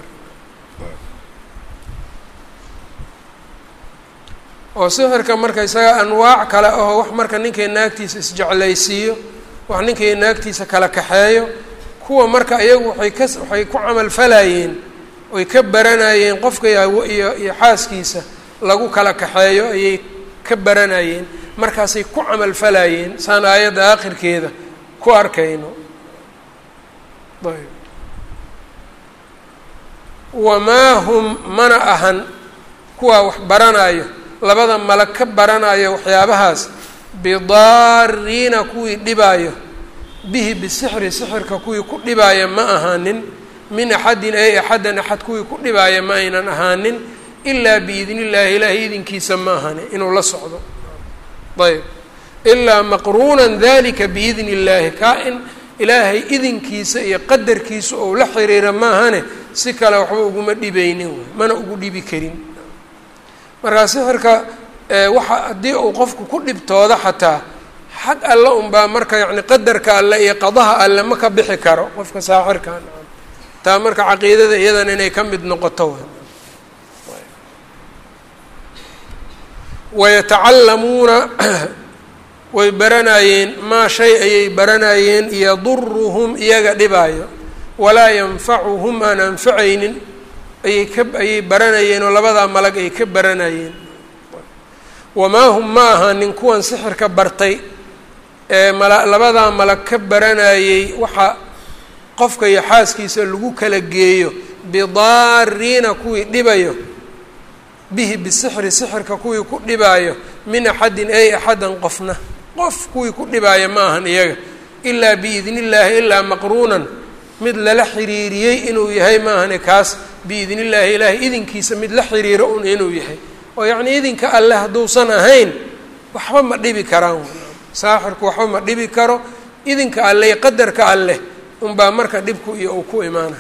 oo sixirka marka isaga anwaac kale aho wax marka ninkay naagtiisa isjeclaysiiyo wax ninkay naagtiisa kala kaxeeyo kuwa marka iyagu waxay ka waxay ku camal falayeen oy ka baranayeen qofka iyo iyo xaaskiisa lagu kala kaxeeyo ayay ka baranayeen. Markaasay ku camal falayeen saan aayadda aakhirkeeda ku arkayno. Ayb. Wamaa hum mana ahan kuwaa wax baranayo labada malag ka baranayo waxyaabahaas. Bidaariina kuwii dhibaayo bihi bisixri sixirka kuwii ku dhibaaya ma ahaanin. Min axadin ay axadan axad kuwii ku dhibaaya ma aynan ahaanin. Ilaa biidni illaahi ilaahay idinkiisa ma ahani inuu la socdo. Ayb. Ilaa maqruunan dalika biidni illaahi kaa in ilaahay idinkiisa iyo qadarkiisa ou la xiriira maahane si kale waxba uguma dhibaynin mana ugu dhibi karin. Markaa sixirka waxa haddii uu qofku ku dhibtoodo xataa xag alle unbaa marka yacni qadarka alle iyo qadaha alle ma ka bixi karo. Qofka saaxirkan taa marka caqiidada iyadan inay ka mid noqoto wayatacallamuuna way baranayeen maa shay ayay baranayeen yaduruhum iyaga dhibaayo walaa yanfacuhum aan anfacaynin ayay ka ayay baranayeen oo labadaa malag ay ka baranayeen. Wamaa hum ma ahaanin kuwan sixirka bartay mala labadaa malag ka baranayey waxa qofka iyo xaaskiisa lagu kala geeyo bidaariina kuwii dhibayo bihi bisixri sixirka kuwii ku dhibaayo min axadin ay axadan qofna. Qof kuwii ku dhibaaya ma ahan iyaga. Ilaa biidni illaahi ilaa maqruunan. Mid lala xiriiriyey inuu yahay ma ahane kaas. Biidni illaahi ilaahay idinkiisa mid la xiriiro un inuu yahay. Oo yacnii idinka alleh hadduusan ahayn waxba ma dhibi karaan saaxirku waxba ma dhibi karo idinka alleh qadarka alleh unbaa marka dhibku iyo uu ku imaana.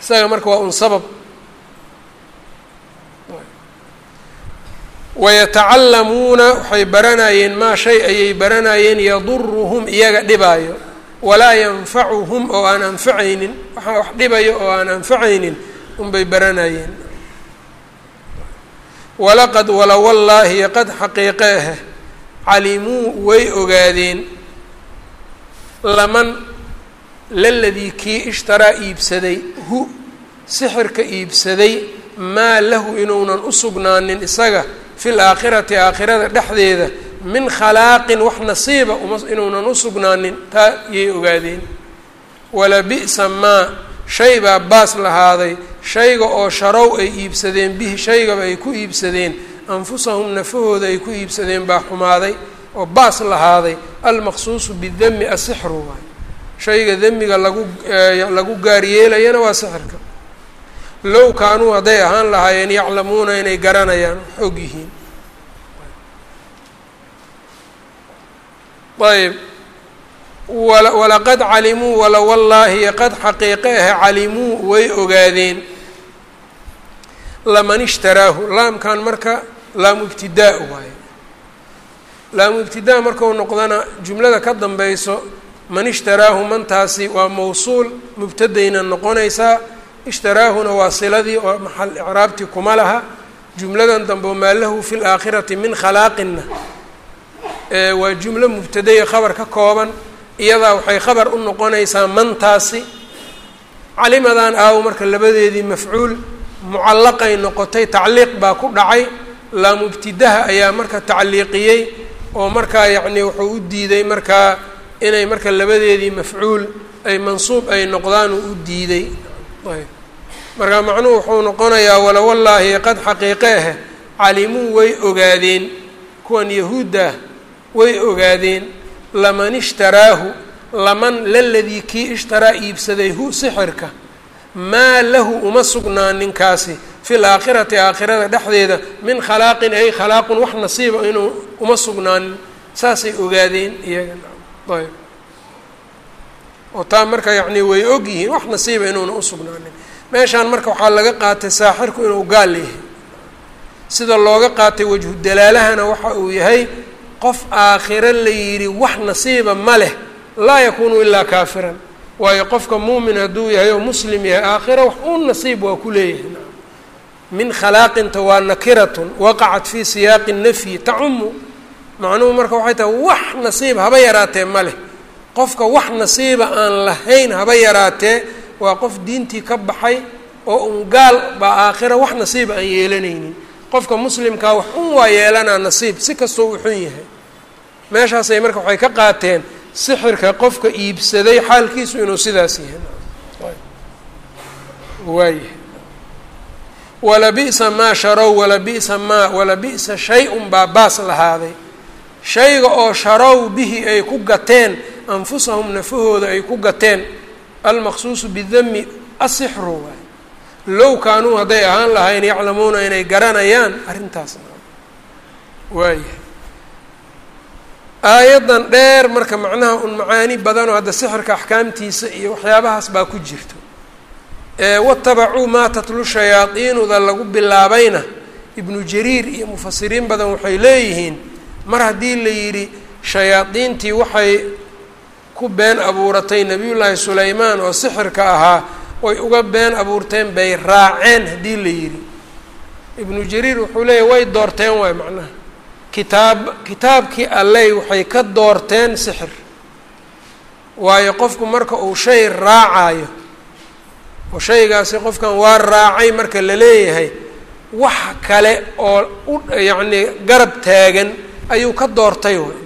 Isaga marka waa un sabab. Wayatacallamuuna waxay baranayeen maa shay ayay baranayeen yaduruhum iyaga dhibaayo walaa yanfacuhum oo aan anfacaynin waxaa wax dhibayo oo aan anfacaynin unbay baranayeen. Walaqad wala wallaahi qad xaqiiqe ah calimuu way ogaadeen. Laman laladii kii ishtaraa iibsaday hu sixirka iibsaday maa lahu inuunan u sugnaanin isaga fi laakhirati aakhirada dhexdeeda min khalaaqin wax nasiiba inuunan u sugnaanin taa yay ogaadeen. Walabi'sa maa shay baa baas lahaaday shayga oo sharow ay iibsadeen bihi shaygaba ay ku iibsadeen anfusahum nafahooda ay ku iibsadeen baa xumaaday oo baas lahaaday almaqsuusu bidami asixru waay shayga demiga lagu lagu gaar yeelayana waa sixirka low kaanuu hadday ahaan lahaayeen yaclamuuna inay garanayaan wax og yihiin ayb walaqad calimuu wala wallaahi qad xaqiiqe ah calimuu way ogaadeen laman ishtaraahu laamkan marka laamu ibtidaa waaye. Laamu ibtidaa markau noqdana jumlada ka dambayso man ishtaraahu mantaasi waa mawsuul mubtadayna noqonaysaa ishtaraahuna waa siladii oo maxal icraabtii kuma laha. Jumladan dambe maa lahu fi laakhirati min khalaaqinna. Waa jumlo mubtadaya khabar ka kooban iyadaa waxay khabar u noqonaysaa mantaasi. Calimadan aawo marka labadeedii mafcuul mucallaqay noqotay tacliiq baa ku dhacay laamu ibtidaha ayaa marka tacliiqiyey oo markaa yacnii wuxuu u diiday markaa inay marka labadeedii mafcuul ay mansuub ay noqdaan uu u diiday. Ayb. Marka macnuhu wuxuu noqonayaa wala wallaahi qad xaqiiqe ah calimuu way ogaadeen kuwan yahuuddaah way ogaadeen laman ishtaraahu laman laladii kii ishtaraa iibsaday hu sixirka maa lahu uma sugnaan ninkaasi fi aakhirada dhexdeeda min khalaaqin ay khalaaqun wax nasiiba inuu uma sugnaanin saasay ogaadeen iyaga taa marka yacnii way og yihiin wax nasiiba inuuna usugnaanin meeshaan marka waxaa laga qaatay saaxirku inuu gaal yahay sida looga qaatay wajhu dalaalahana waxa uu yahay qof aakhiro la yidhi wax nasiiba ma leh laa yakuunu ilaa kaafiran waayo qofka muumin hadduu yahay oo muslim yahay aakhiro wax un nasiib waa ku leeyahay min khalaaqinta waa nakiratun waqacat fii siyaaqi nafyi tacumu macnuhu marka waxay tahay wax nasiib haba yaraatee ma leh. Qofka wax nasiiba aan lahayn haba yaraatee waa qof diintii ka baxay oo un gaal baa aakhira wax nasiiba aan yeelanaynin. Qofka muslimkaa wax un waa yeelanaa nasiib si kastoo uu xun yahay. Meeshaasay marka waxay ka qaateen sixirka qofka iibsaday xaalkiisu inuu sidaas yahay. Waayahay walabi'sa maa sharow walabi'sa maa walabi'sa shay-un baa baas lahaaday. Shayga oo sharow bihi ay ku gateen anfusahum nafahooda ay ku gateen. Almaqsuusu bidami asixru waay. Low kaanuu hadday ahaan lahayn yaclamuuna inay garanayaan arrintaasna waayahay aayaddan dheer marka macnaha un macaani badanoo hadda sixirka axkaamtiisa iyo waxyaabahaas baa ku jirto watabacuu maa tatlu shayaadiinuda lagu bilaabayna. Ibnu jariir iyo mufasiriin badan waxay leeyihiin mar haddii la yidhi shayaadiintii waxay ku been abuuratay nebiyullaahi sulaymaan oo sixirka ahaa way uga been abuurteen bay raaceen haddii la yidhi. Ibnu jariir wuxuu leeyahy way doorteen waay macnaha. Kitaab kitaabkii alley waxay ka doorteen sixir. Waayo qofku marka uu shay raacayo oo shaygaasi qofkan waa raacay marka la leeyahay wax kale oo u yacnii garab taagan ayuu ka doortay way.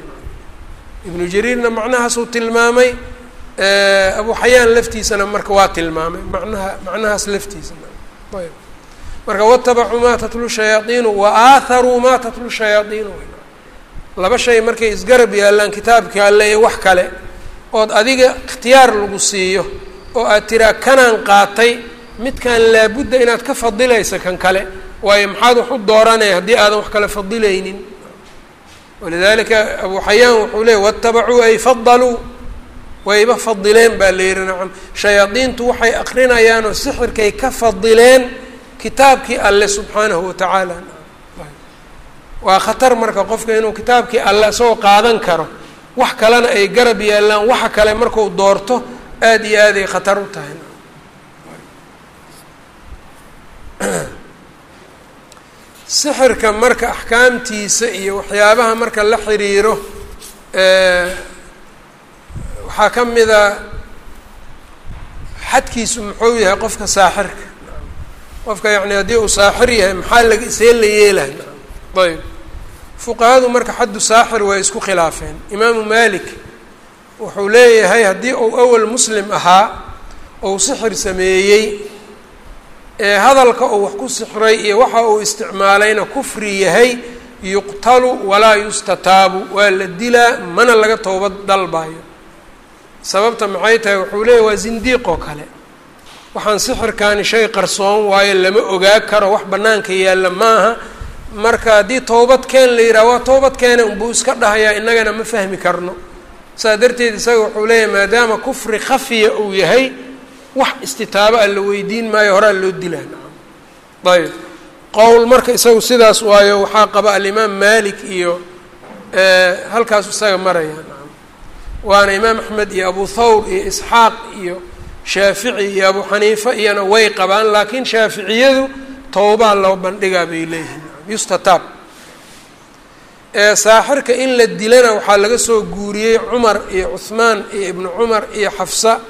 Ibnu jariirna macnahaasuu tilmaamay abu xayaan laftiisana marka waa tilmaamay macnaha macnahaas laftiisana. Ayb marka watabacuu maa tatlu shayaaiinu wa aatharuu maa tatlu shayaaiinu laba shay markay isgarab yaallaan kitaabkii alle iyo wax kale ood adiga ikhtiyaar lagu siiyo oo aad tiraa kanaan qaatay midkaan laabudda inaad ka fadilaysa kan kale waayo maxaad wax u dooranaya haddii aadan wax kale fadilaynin walidalika abu xayaan wuxuu leeyay watabacuu ay fadaluu wayba fadileen baa la yihi nacam shayaadiintu waxay akrinayaan oo sixirkay ka fadileen kitaabkii alle subxaanahu watacaala waa khatar marka qofka inuu kitaabkii alle isagoo qaadan karo wax kalena ay garab yaallaan waxa kale marku doorto aada iyo aaday khatar u tahay. Sixirka marka axkaamtiisa iyo waxyaabaha marka la xiriiro waxaa ka mida xadkiisu muxuu yahay qofka saaxirka. Qofka yacni haddii uu saaxir yahay maxaa laga see la yeelahay? Ayb. Fuqahadu marka xaddu saaxir way isku khilaafeen. Imaamu malik wuxuu leeyahay haddii uu awal muslim ahaa ou sixir sameeyey ee hadalka uu wax ku sixray iyo waxa uu isticmaalayna kufri yahay yuqtalu walaa yustataabu waa la dilaa mana laga toobad dalbayo sababta maxay tahay? Wuxuu leeyahy waa zindiiqoo kale. Waxaan sixirkaani shay qarsoon waayo lama ogaa karo wax bannaanka yaalla maaha. Marka haddii toobad keen la yidhaha waa toobad keene unbuu iska dhahayaa innagana ma fahmi karno saa darteed isaga wuxuu leeyahay maadaama kufri khafiya uu yahay wax istitaabo a la weydiin maayo horaa loo dilaa. Ayb qowl marka isagu sidaas waayo waxaa qaba alimaam malik iyo halkaas isaga maraya. Waana imaam axmed iyo abu thawr iyo isxaaq iyo shaafici iyo abu xaniifa iyona way qabaan laakiin shaaficiyadu towbaa loo bandhigaa bay leeyihiin. Yustataab saaxirka in la dilana waxaa laga soo guuriyey cumar iyo cuhmaan iyo ibnu cumar iyo xafsa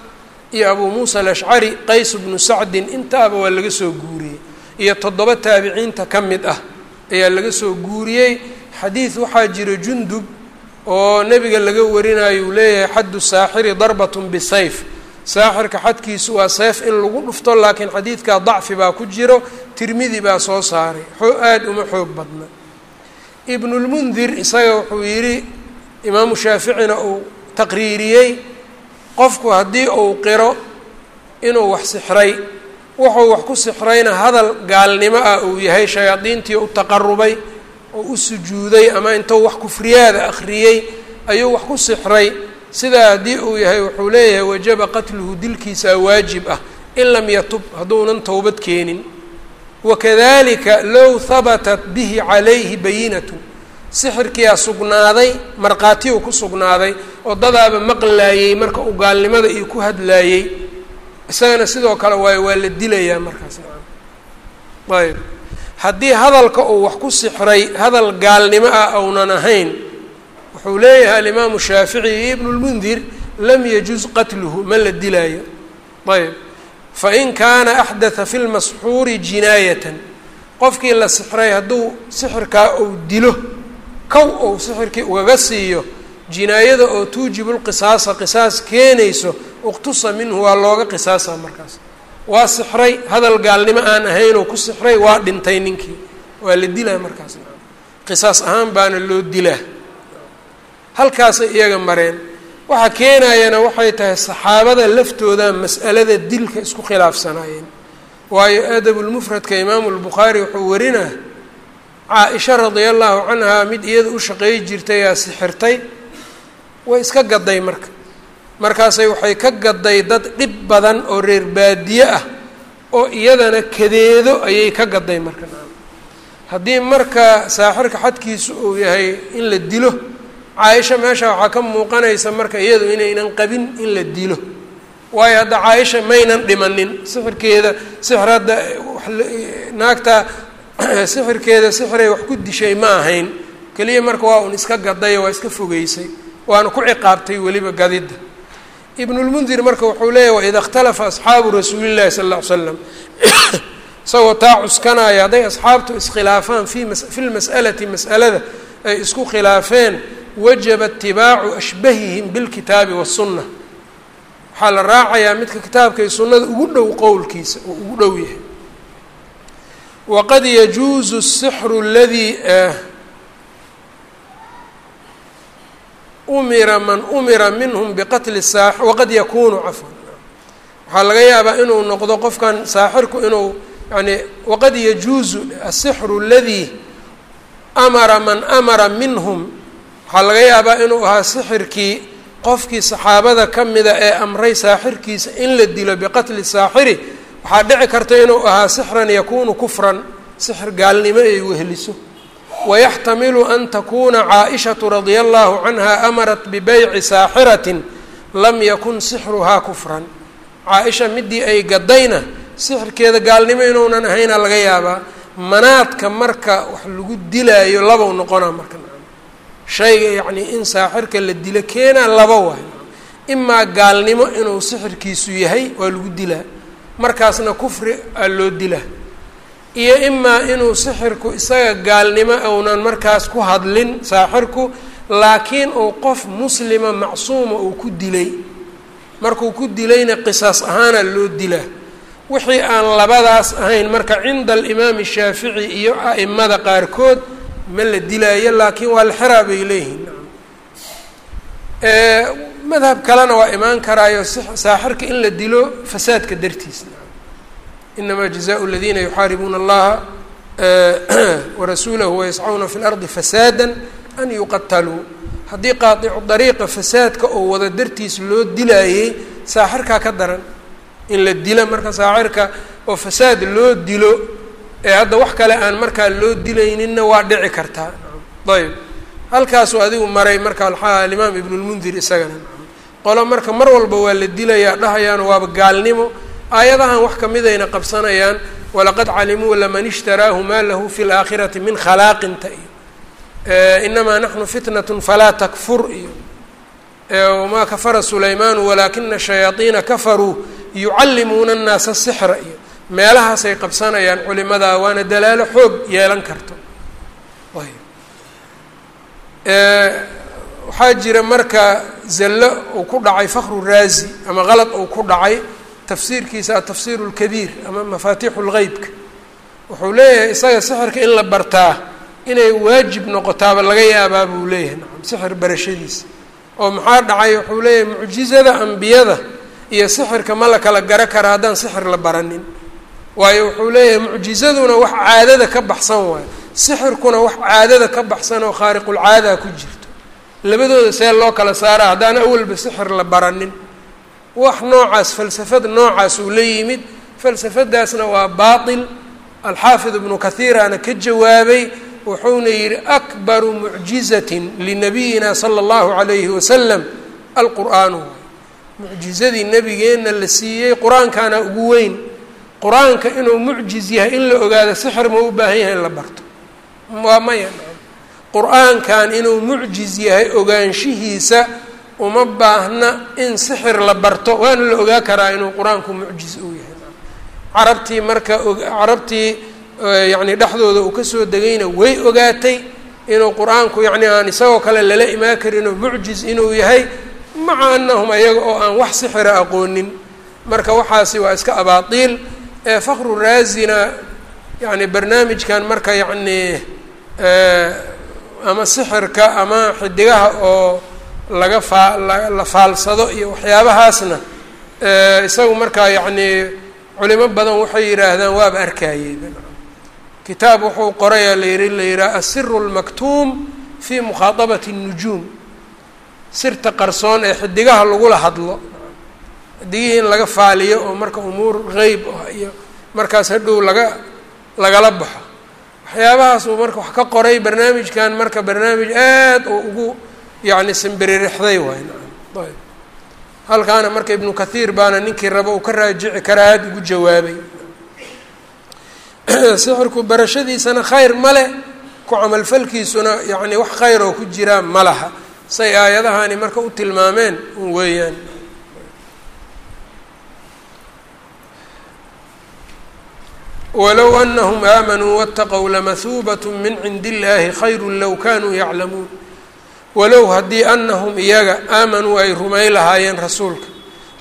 iyo abuu muusa alashcari qays bnu sacdin intaaba waa laga soo guuriyey. Iyo toddoba taabiciinta ka mid ah ayaa laga soo guuriyey. Xadiid waxaa jira jundub oo nebiga laga warinayo uu leeyahay xaddu saaxiri darbatun bisayf. Saaxirka xadkiisu waa seef in lagu dhufto laakiin xadiidkaa dacfi baa ku jiro tirmidi baa soo saaray. Xoo aada uma xoog badna ibnulmundir isaga wuxuu yidhi imaamu shaaficina uu taqriiriyey qofku haddii uu qiro inuu wax sixray wuxuu wax ku sixrayna hadal gaalnimo ah uu yahay shayaadiintii u taqarubay oo u sujuuday ama intuu wax kufriyaada akhriyey ayuu wax ku sixray. Sidaa haddii uu yahay wuxuu leeyahay wajaba qatluhu dilkiisaa waajib ah in lam yatub hadduunan towbad keenin wakadalika low habatat bihi calayhi bayinatun sixirkiyaa sugnaaday markhaatiyuu ku sugnaaday oo dadaaba maqlaayey marka uu gaalnimada iyo ku hadlaayey isagana sidoo kale waay waa la dilayaa markaas nacam ayb haddii hadalka uu wax ku sixray hadal gaalnimo ah ounan ahayn wuxuu leeyahay alimaamu shaafici iyo ibnulmundir lam yajuz qatluhu ma la dilaayo ayb fain kaana axdatha fi lmasxuuri jinaayatan qofkii la sixray hadduu sixirkaa uu dilo kow ou sixirkii ugaga siiyo jinaayada oo tuujibu lqisaasa qisaas keenayso uqtusa minhu waa looga qisaasa markaas waa sixray hadal gaalnimo aan ahaynoo ku sixray waa dhintay ninkii waa la dilaa markaas qisaas ahaan baana loo dilaa halkaasay iyaga mareen waxa keenayana waxay tahay saxaabada laftooda mas'alada dilka isku khilaafsanaayeen. Waayo adabulmufradka imaamu lbukhaari wuxuu warinaa caa-isha radia allahu canhaa mid iyada u shaqeey jirtay aa sixirtay way iska gaday marka. Markaasay waxay ka gaday dad dhib badan oo reer baadiye ah oo iyadana kadeedo ayay ka gaday marka. Haddii marka saaxirka xadkiisu uu yahay in la dilo caaisha meesha waxaa ka muuqanaysa marka iyadu inaynan qabin in la dilo. Waayo hadda caaisha maynan dhimanin sixirkeeda sixir hadda naagta sixirkeeda sixiray wax ku dishay ma ahayn. Keliya marka waa un iska gadayo waa iska fogeysay. Waana ku ciqaabtay weliba gadidda ibnulmundir marka wuxuu leeyahy waida ikhtalafa asxaabu rasuulillahi sala alla ly slam isagoo taa cuskanaya hadday asxaabtu iskhilaafaan fi fi lmas'alati mas'alada ay isku khilaafeen wajaba itibaacu ashbahihim bilkitaabi wasunna waxaa la raacayaa midka kitaabka iyo sunnada ugu dhow qowlkiisa oo ugu dhow yahay waqad yajuuzu الsixru اladii umira man umira minhm biqatli saa waqad yakunu cafwan waxaa laga yaabaa inuu noqdo qofkan saaxirku inuu yani waqad yajuuzu asixru اladii amara man amara minhum. Waxaa laga yaabaa inuu ahaa sixirkii qofkii saxaabada ka mida ee amray saaxirkiisa in la dilo biqatli saaxiri. Waxaa dhici karta inuu ahaa sixran yakunu kufran sixir gaalnimo ay weheliso. Wayaxtamilu an takuna caaishatu radia allahu canha amarat bibeyci saaxiratin lam yakun sixruhaa kufran. Caa-isha midii ay gadayna sixirkeeda gaalnimo inuunan ahayna laga yaabaa manaadka marka wax lagu dilaayo labow noqonaa marka shayga yacnii in saaxirka la dilo keenaa laba waay. Imaa gaalnimo inuu sixirkiisu yahay waa lagu dilaa markaasna kufri aa loo dilaa iyo imaa inuu sixirku isaga gaalnimo uunan markaas ku hadlin saaxirku laakiin uu qof muslima macsuuma uu ku dilay. Markuu ku dilayna qisaas ahaana loo dilaa wixii aan labadaas ahayn marka cinda alimaami shaafici iyo a'imada qaarkood ma la dilaayo laakiin waa la xiraa bay leeyihiin madhab kalena waa imaan karaayo saaxirka in la dilo fasaadka dartiis inamaa jazaءu اladiina yuxaaribuuna allaha warasuulahu wayascuna fi اlardi fasaada an yuqataluu haddii qaaicu dariiqa fasaadka oo wada dartiis loo dilaayey saaxirkaa ka daran in la dilo marka saaxirka oo fasaad loo dilo ee hadda wax kale aan markaa loo dilayninna waa dhici kartaa. Ayb halkaasuu adigu maray marka alimaam ibn lmundir isagana. Qolo marka mar walba waa la dilayaa dhahayaan waaba gaalnimo. Aayadahan wax kamidayna qabsanayaan walaqad calimuu laman ishtaraahu maa lahu fi laakhirati min khalaaqinta iyo inamaa naxnu fitnat falaa takfur. Iyo wamaa kafara sulaymaanu walaakina shayaaiina kafaruu yucallimuuna annaasa sixra iyo meelahaasay qabsanayaan culimada waana dalaalo xoog yeelan karto waxaa jira marka zallo uu ku dhacay fakru raazi ama qalad uu ku dhacay tafsiirkiisa atafsiir اlkabiir ama mafaatixu lgeybka wuxuu leeyahay isaga sixirka in la bartaa inay waajib noqotaaba laga yaabaa buu leeyahay nacam sixir barashadiisa oo maxaa dhacay wuxuu leeyahay mucjizada ambiyada iyo sixirka ma la kala garo kara haddaan sixir la baranin. Waayo wuxuu leeyahay mucjizaduna wax caadada ka baxsan waayo. Sixirkuna wax caadada ka baxsan oo khaariqulcaada ku jirto. Labadooda see loo kala saaraa haddaan awalba sixir la baranin. Wax noocaas falsafad noocaas uu la yimid. Falsafadaasna waa baatil. Alxaafid ibnu kathiiraana ka jawaabay wuxuuna yidhi akbaru mucjizatin linabiyina sala allahu calayhi wasalam alqur'aanu. Mucjizadii nebigeenna la siiyey qur'aankaana ugu weyn. Qur'aanka inuu mucjiz yahay in la ogaado sixir ma u baahan yahay in la barto. Waa maya qur'aankan inuu mucjiz yahay ogaanshihiisa uma baahna in sixir la barto. Waana la ogaa karaa inuu qur'aanku mucjiz uu yahay. Carabtii marka carabtii yacni dhexdooda uu ka soo degayna way ogaatay inuu qur'aanku yacni aan isagoo kale lala imaan karin oo mucjiz inuu yahay maca anahum ayaga oo aan wax sixira aqoonin. Marka waxaasi waa iska abaatiil ee fakru raasina yacni barnaamijkan marka yacni ama sixirka ama xidigaha oo laga faa la faalsado iyo waxyaabahaasna isagu markaa yacni culimo badan waxay yidhaahdaan waaba arkayey kitaab wuxuu qorayaa la yihi la yidhaha asiru lmaktuum fi mukhaadabati الnujuum sirta qarsoon ee xidigaha lagula hadlo xidigihii in laga faaliyo oo marka umuur geyb ah iyo markaas hadhow laga lagala baxo. Waxyaabahaas uu marka wax ka qoray barnaamijkan marka barnaamij aad oo ugu yacni simbiririxday waay naam ayb. Halkaana marka ibnu kathiir baana ninkii rabo uu ka raajici karaa aada ugu jawaabay sixirku barashadiisana khayr ma leh ku camalfalkiisuna yacni wax khayr ku jiraa ma laha. Say aayadahani marka u tilmaameen un weeyaan. Walow anahum aamanuu waataqow lamahuubat min cindi illaahi khayru low kanuu yaclamuun. Walow haddii anahum iyaga aamanuu ay rumay lahaayeen rasuulka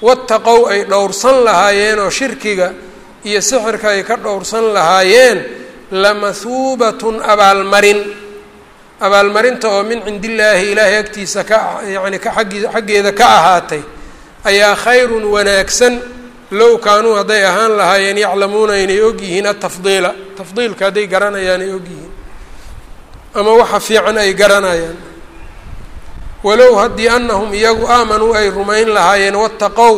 waataqow ay dhowrsan lahaayeen oo shirkiga iyo sixirka ay ka dhowrsan lahaayeen lamahuubatun abaalmarin. Abaalmarinta oo min cindillaahi ilaahay agtiisa ka yacni ka xaggeeda ka ahaatay ayaa khayrun wanaagsan. Low kaanuu hadday ahaan lahaayeen yaclamuuna inay ogyihiin atafdiila tafdiilka hadday garanayaan ay ogyihiin ama waxa fiican ay garanayaan. Walow haddii anahum iyagu aamanuu ay rumayn lahaayeen waataqow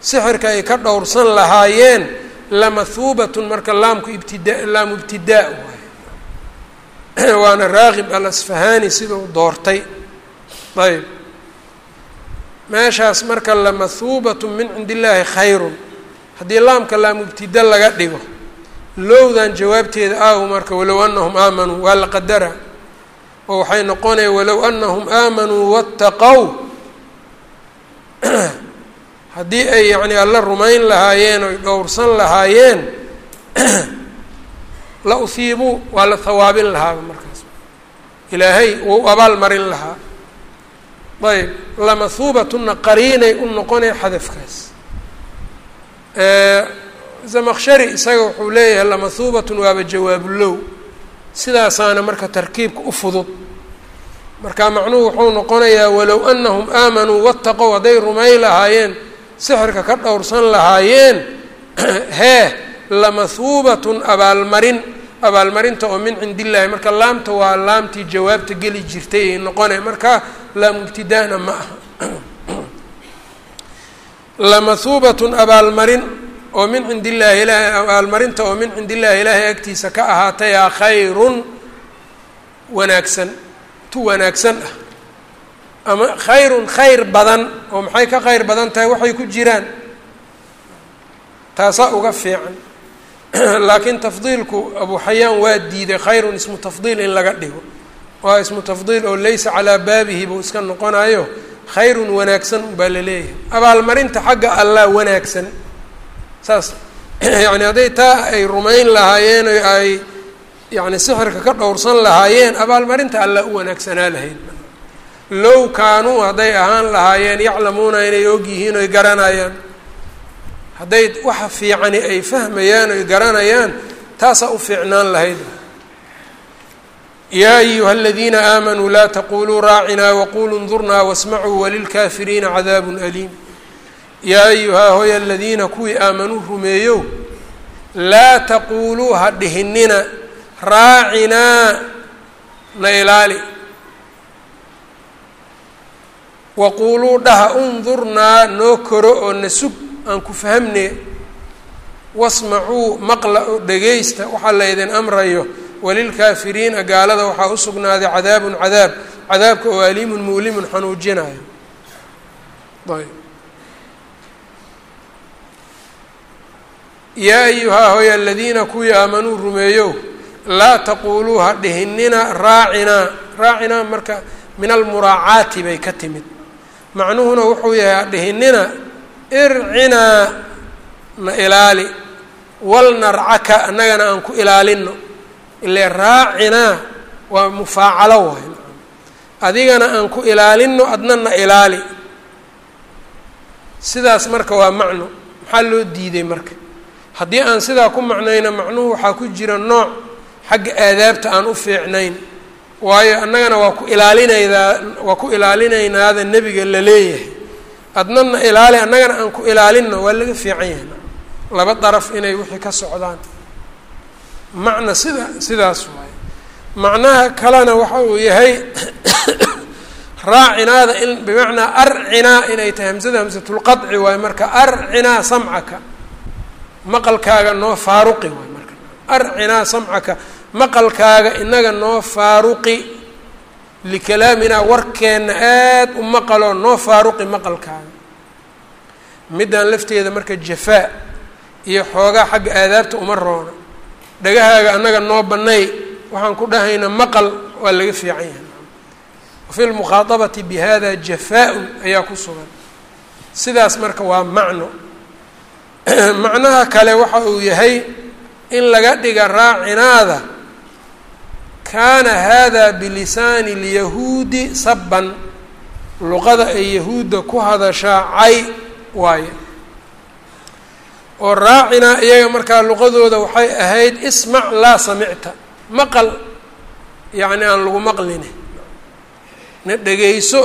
sixirka ay ka dhowrsan lahaayeen lamahuubatun marka laamku ibtida laamu ibtidaa waay. Waana raaqib alasfahani sidau doortay. Ayb meeshaas marka lamahuubatun min cindi illaahi khayrun. Haddii laamka laamubtida laga dhigo lowdan jawaabteeda aaw marka walow anahum aamanuu waa la qadara. Oo waxay noqonaya walow anahum aamanuu waataqow haddii ay yacni alla rumayn lahaayeen oy dhowrsan lahaayeen la uhiibuu waa la hawaabin lahaaba markaas. Ilaahay wou abaal marin lahaa. Ayb lamahuubatuna qariinay u noqonaya xadafkaas. Zamaqshari isaga wuxuu leeyahay lamahuubatun waaba jawaabulow sidaasaana marka tarkiibka u fudud. Marka macnuhu wuxuu noqonayaa walow anahum aamanuu waataqow hadday rumayn lahaayeen sixirka ka dhowrsan lahaayeen hee lamahuubatun abaalmarin. Abaalmarinta oo min cindi illaahi marka laamta waa laamtii jawaabta geli jirtay ay noqone marka laam ibtidaana ma aha. Lamahuubatun abaalmarin oo min cindi illaahi ilaahay abaalmarinta oo min cindi illaahi ilaahay agtiisa ka ahaatayaa khayrun wanaagsan tu wanaagsan ah ama khayrun khayr badan oo maxay ka khayr badan tahay waxay ku jiraan. Taasaa uga fiican. Laakiin tafdiilku abu xayaan waa diiday khayrun ismu tafdiil in laga dhigo. Waa ismu tafdiil oo laysa calaa baabihi buu iska noqonayo khayrun wanaagsan baa la leeyahay. Abaalmarinta xagga allah wanaagsan. Saas yacni hadday taa ay rumayn lahaayeen ay yacni sixirka ka dhowrsan lahaayeen abaalmarinta allah u wanaagsanaa lahayd low kaanuu hadday ahaan lahaayeen yaclamuuna inay og yihiin oy garanayaan. Hadday waxa fiicani ay fahmayaan oy garanayaan taasaa u fiicnaan lahayd. Yaa ayuha aladiina aamanuu laa taquluu raacinaa waquluu ndurnaa wasmacuu walilkaafiriina cadaabun aliim. Yaa ayuhaa hoy aladiina kuwii aamanuu rumeeyow laa taquuluu ha dhihinina raacinaa na ilaali waquuluu dhaha undurnaa noo koro oo na sug aan ku fahamne wasmacuu maqla oo dhegaysta waxaa laydin amrayo walilkaafiriina gaalada waxaa u sugnaaday cadaabun cadaab cadaabka oo aliimun muulimun xanuujinayo ayb yaa ayuhaa hoy aladiina kuwii aamanuu rumeeyow laa taquuluu ha dhihinina raacinaa raacinaa marka min almuraacaati bay ka timid macnuhuna wuxuu yahay ha dhihinina ircinaa na ilaali walnarcaka annagana aan ku ilaalino ile raacinaa waa mufaacalo waay. Adigana aan ku ilaalino adnana ilaali. Sidaas marka waa macno maxaa loo diiday marka? Haddii aan sidaa ku macnayna macnuhu waxaa ku jira nooc xagga aadaabta aan u fiicnayn waayo annagana waa ku ilaalinaydaa waa ku ilaalinaynaada nebiga la leeyahay. Adnana ilaali annagana aan ku ilaalino waa laga fiican yahay. Laba daraf inay wixii ka socdaan. Macna sida sidaas waaye macnaha kalena waxa uu yahay raacinaada in bimacnaa arcinaa inay tahay hamsada hamsatulqaci waaye marka arcinaa samcaka. Maqalkaaga noo faaruqi waay marka. Arcinaa samcaka maqalkaaga inaga noo faaruqi likalaaminaa warkeenna aad u maqaloo noo faaruqi maqalkaaga. Middaan lafteeda marka jafaa iyo xoogaa xagga aadaabta uma roona dhagahaaga annaga noo bannay waxaan ku dhahayna maqal waa laga fiican yahay. Wafi lmukhaaabati bi hada jafaa-un ayaa ku sugan. Sidaas marka waa macno. Macnaha kale waxa uu yahay in laga dhiga raacinaada kaana hada bilisaani اlyahuudi saban luqada ay yahuudda ku hadashaa cay waaye. oo raacinaa iyaga markaa luqadooda waxay ahayd ismac laa samicta maqal yacni aan lagu maqline na dhegayso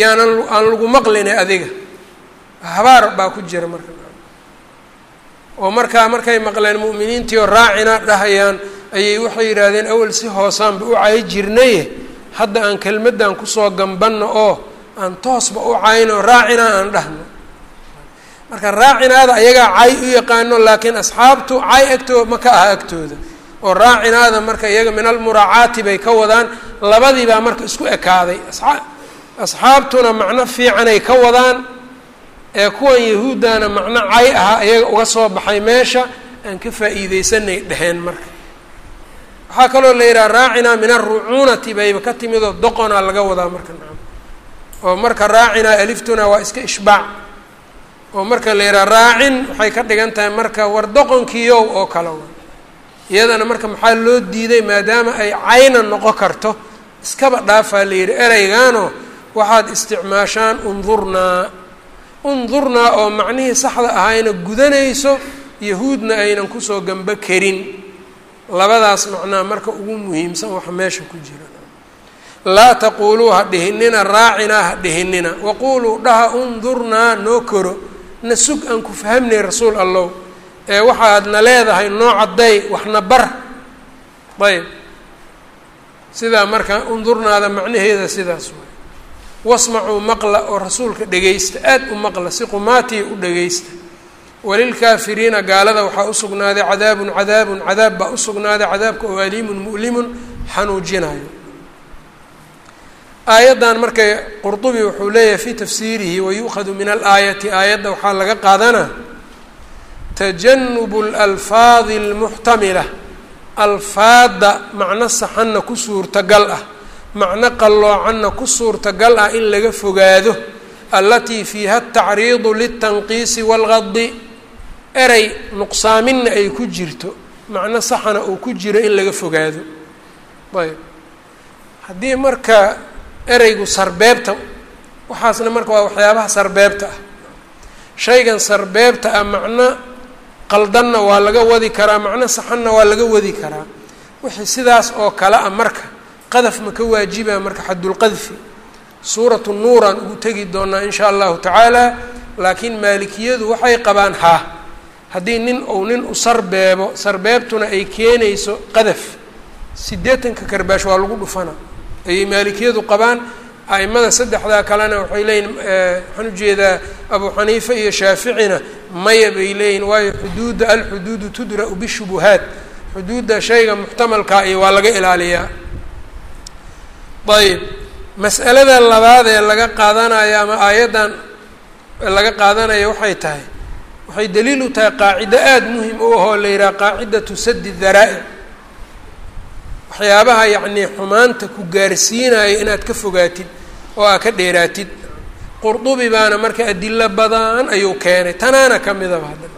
yaanan aan lagu maqline adiga. Habaar baa ku jira marka. oo markaa markay maqleen mu'miniintii oo raacina dhahayaan ayay waxay yidhaahdeen awel si hoosaanba u cayi jirnaye hadda aan kelmaddan ku soo gambanno oo aan toosba u cayno raacina aan dhahno. Marka raacinaada ayagaa cay u yaqaano laakiin asxaabtu cay agtoo ma ka aha agtooda. Oo raacinaada marka iyaga min almuraacaati bay ka wadaan labadii baa marka isku ekaaday. Asaa asxaabtuna macno fiicanay ka wadaan ee kuwan yahuuddana macno cay ahaa iyaga uga soo baxay meesha aan ka faa'iideysanay dheheen marka waxaa kaloo la yidhaha raacinaa min alrucuunati bayba ka timidoo doqonaa laga wadaa marka nacam oo marka raacinaa aliftuna waa iska ishbaac. Oo marka la yidhaha raacin waxay ka dhigan tahay marka war doqonkiiyow oo kale iyadana marka maxaa loo diiday maadaama ay cayna noqon karto iskaba dhaafaa la yidhi ereygaano waxaad isticmaashaan undurnaa. Undurnaa oo macnihii saxda ahayna gudanayso yahuudna aynan ku soo gamba karin labadaas macnaa marka ugu muhiimsan waxa meesha ku jira. Laa taquuluu ha dhihinina raacinaa ha dhihinina. Waquuluu dhaha undurnaa noo koro. Na sug aan ku fahamnay rasuul allow. Ee waxaadna leedahay noo cadday waxna bar. Ayb sidaa marka undurnaada macnaheeda sidaas waay wasmacuu maqla oo rasuulka dhegaysta aad u maqla si qumaatii u dhegaysta walilkaafiriina gaalada waxaa usugnaaday cadaabun cadaabun cadaab baa usugnaaday cadaabka oo aliimun mu'limun xanuujinayo aayaddan marka qurdubi wuxuu leeyahay fii tafsiirihi wayu'khadu min alaayati aayadda waxaa laga qaadanaa tajanubu lalfaadi almuxtamila alfaadda macno saxanna ku suurtagal ah macno qalloocanna ku suurtagal ah in laga fogaado allatii fiiha atacriidu liltanqiisi waalgadi erey nuqsaaminna ay ku jirto. Macno saxana uu ku jiro in laga fogaado. Ayb. Haddii marka ereygu sarbeebta waxaasna marka waa waxyaabaha sarbeebta ah. Shaygan sarbeebta ah macno qaldanna waa laga wadi karaa macno saxanna waa laga wadi karaa. Wixii sidaas oo kale ah marka qadaf ma ka waajibaa marka xadulqadfi suuratu nuuraan ugu tegi doonaa in shaa allahu tacaala laakiin maalikiyadu waxay qabaan haa haddii nin ou nin u sarbeebo sarbeebtuna ay keenayso qadaf. Siddeetanka karbaash waa lagu dhufana. Ayay maalikiyadu qabaan. A'imada saddexdaa kalena waxay leeyihiin waxaan u jeedaa abu xaniifa iyo shaaficina maya bay leeyihiin waayo xuduudda alxuduudu tudra'u bishubuhaat. Xuduudda shayga muxtamalkaa iyo waa laga ilaaliyaa. Ayb mas'alada labaad ee laga qaadanayo ama aayaddan laga qaadanayo waxay tahay waxay daliil u tahay qaacido aada muhiim u ahoo la yidhaha qaacidatu sadi daraa'ic waxyaabaha yacnii xumaanta ku gaarsiinayo inaad ka fogaatid oo aad ka dheeraatid qurdubi baana marka adilo badan ayuu keenay. Tanaana ka midaba hadda.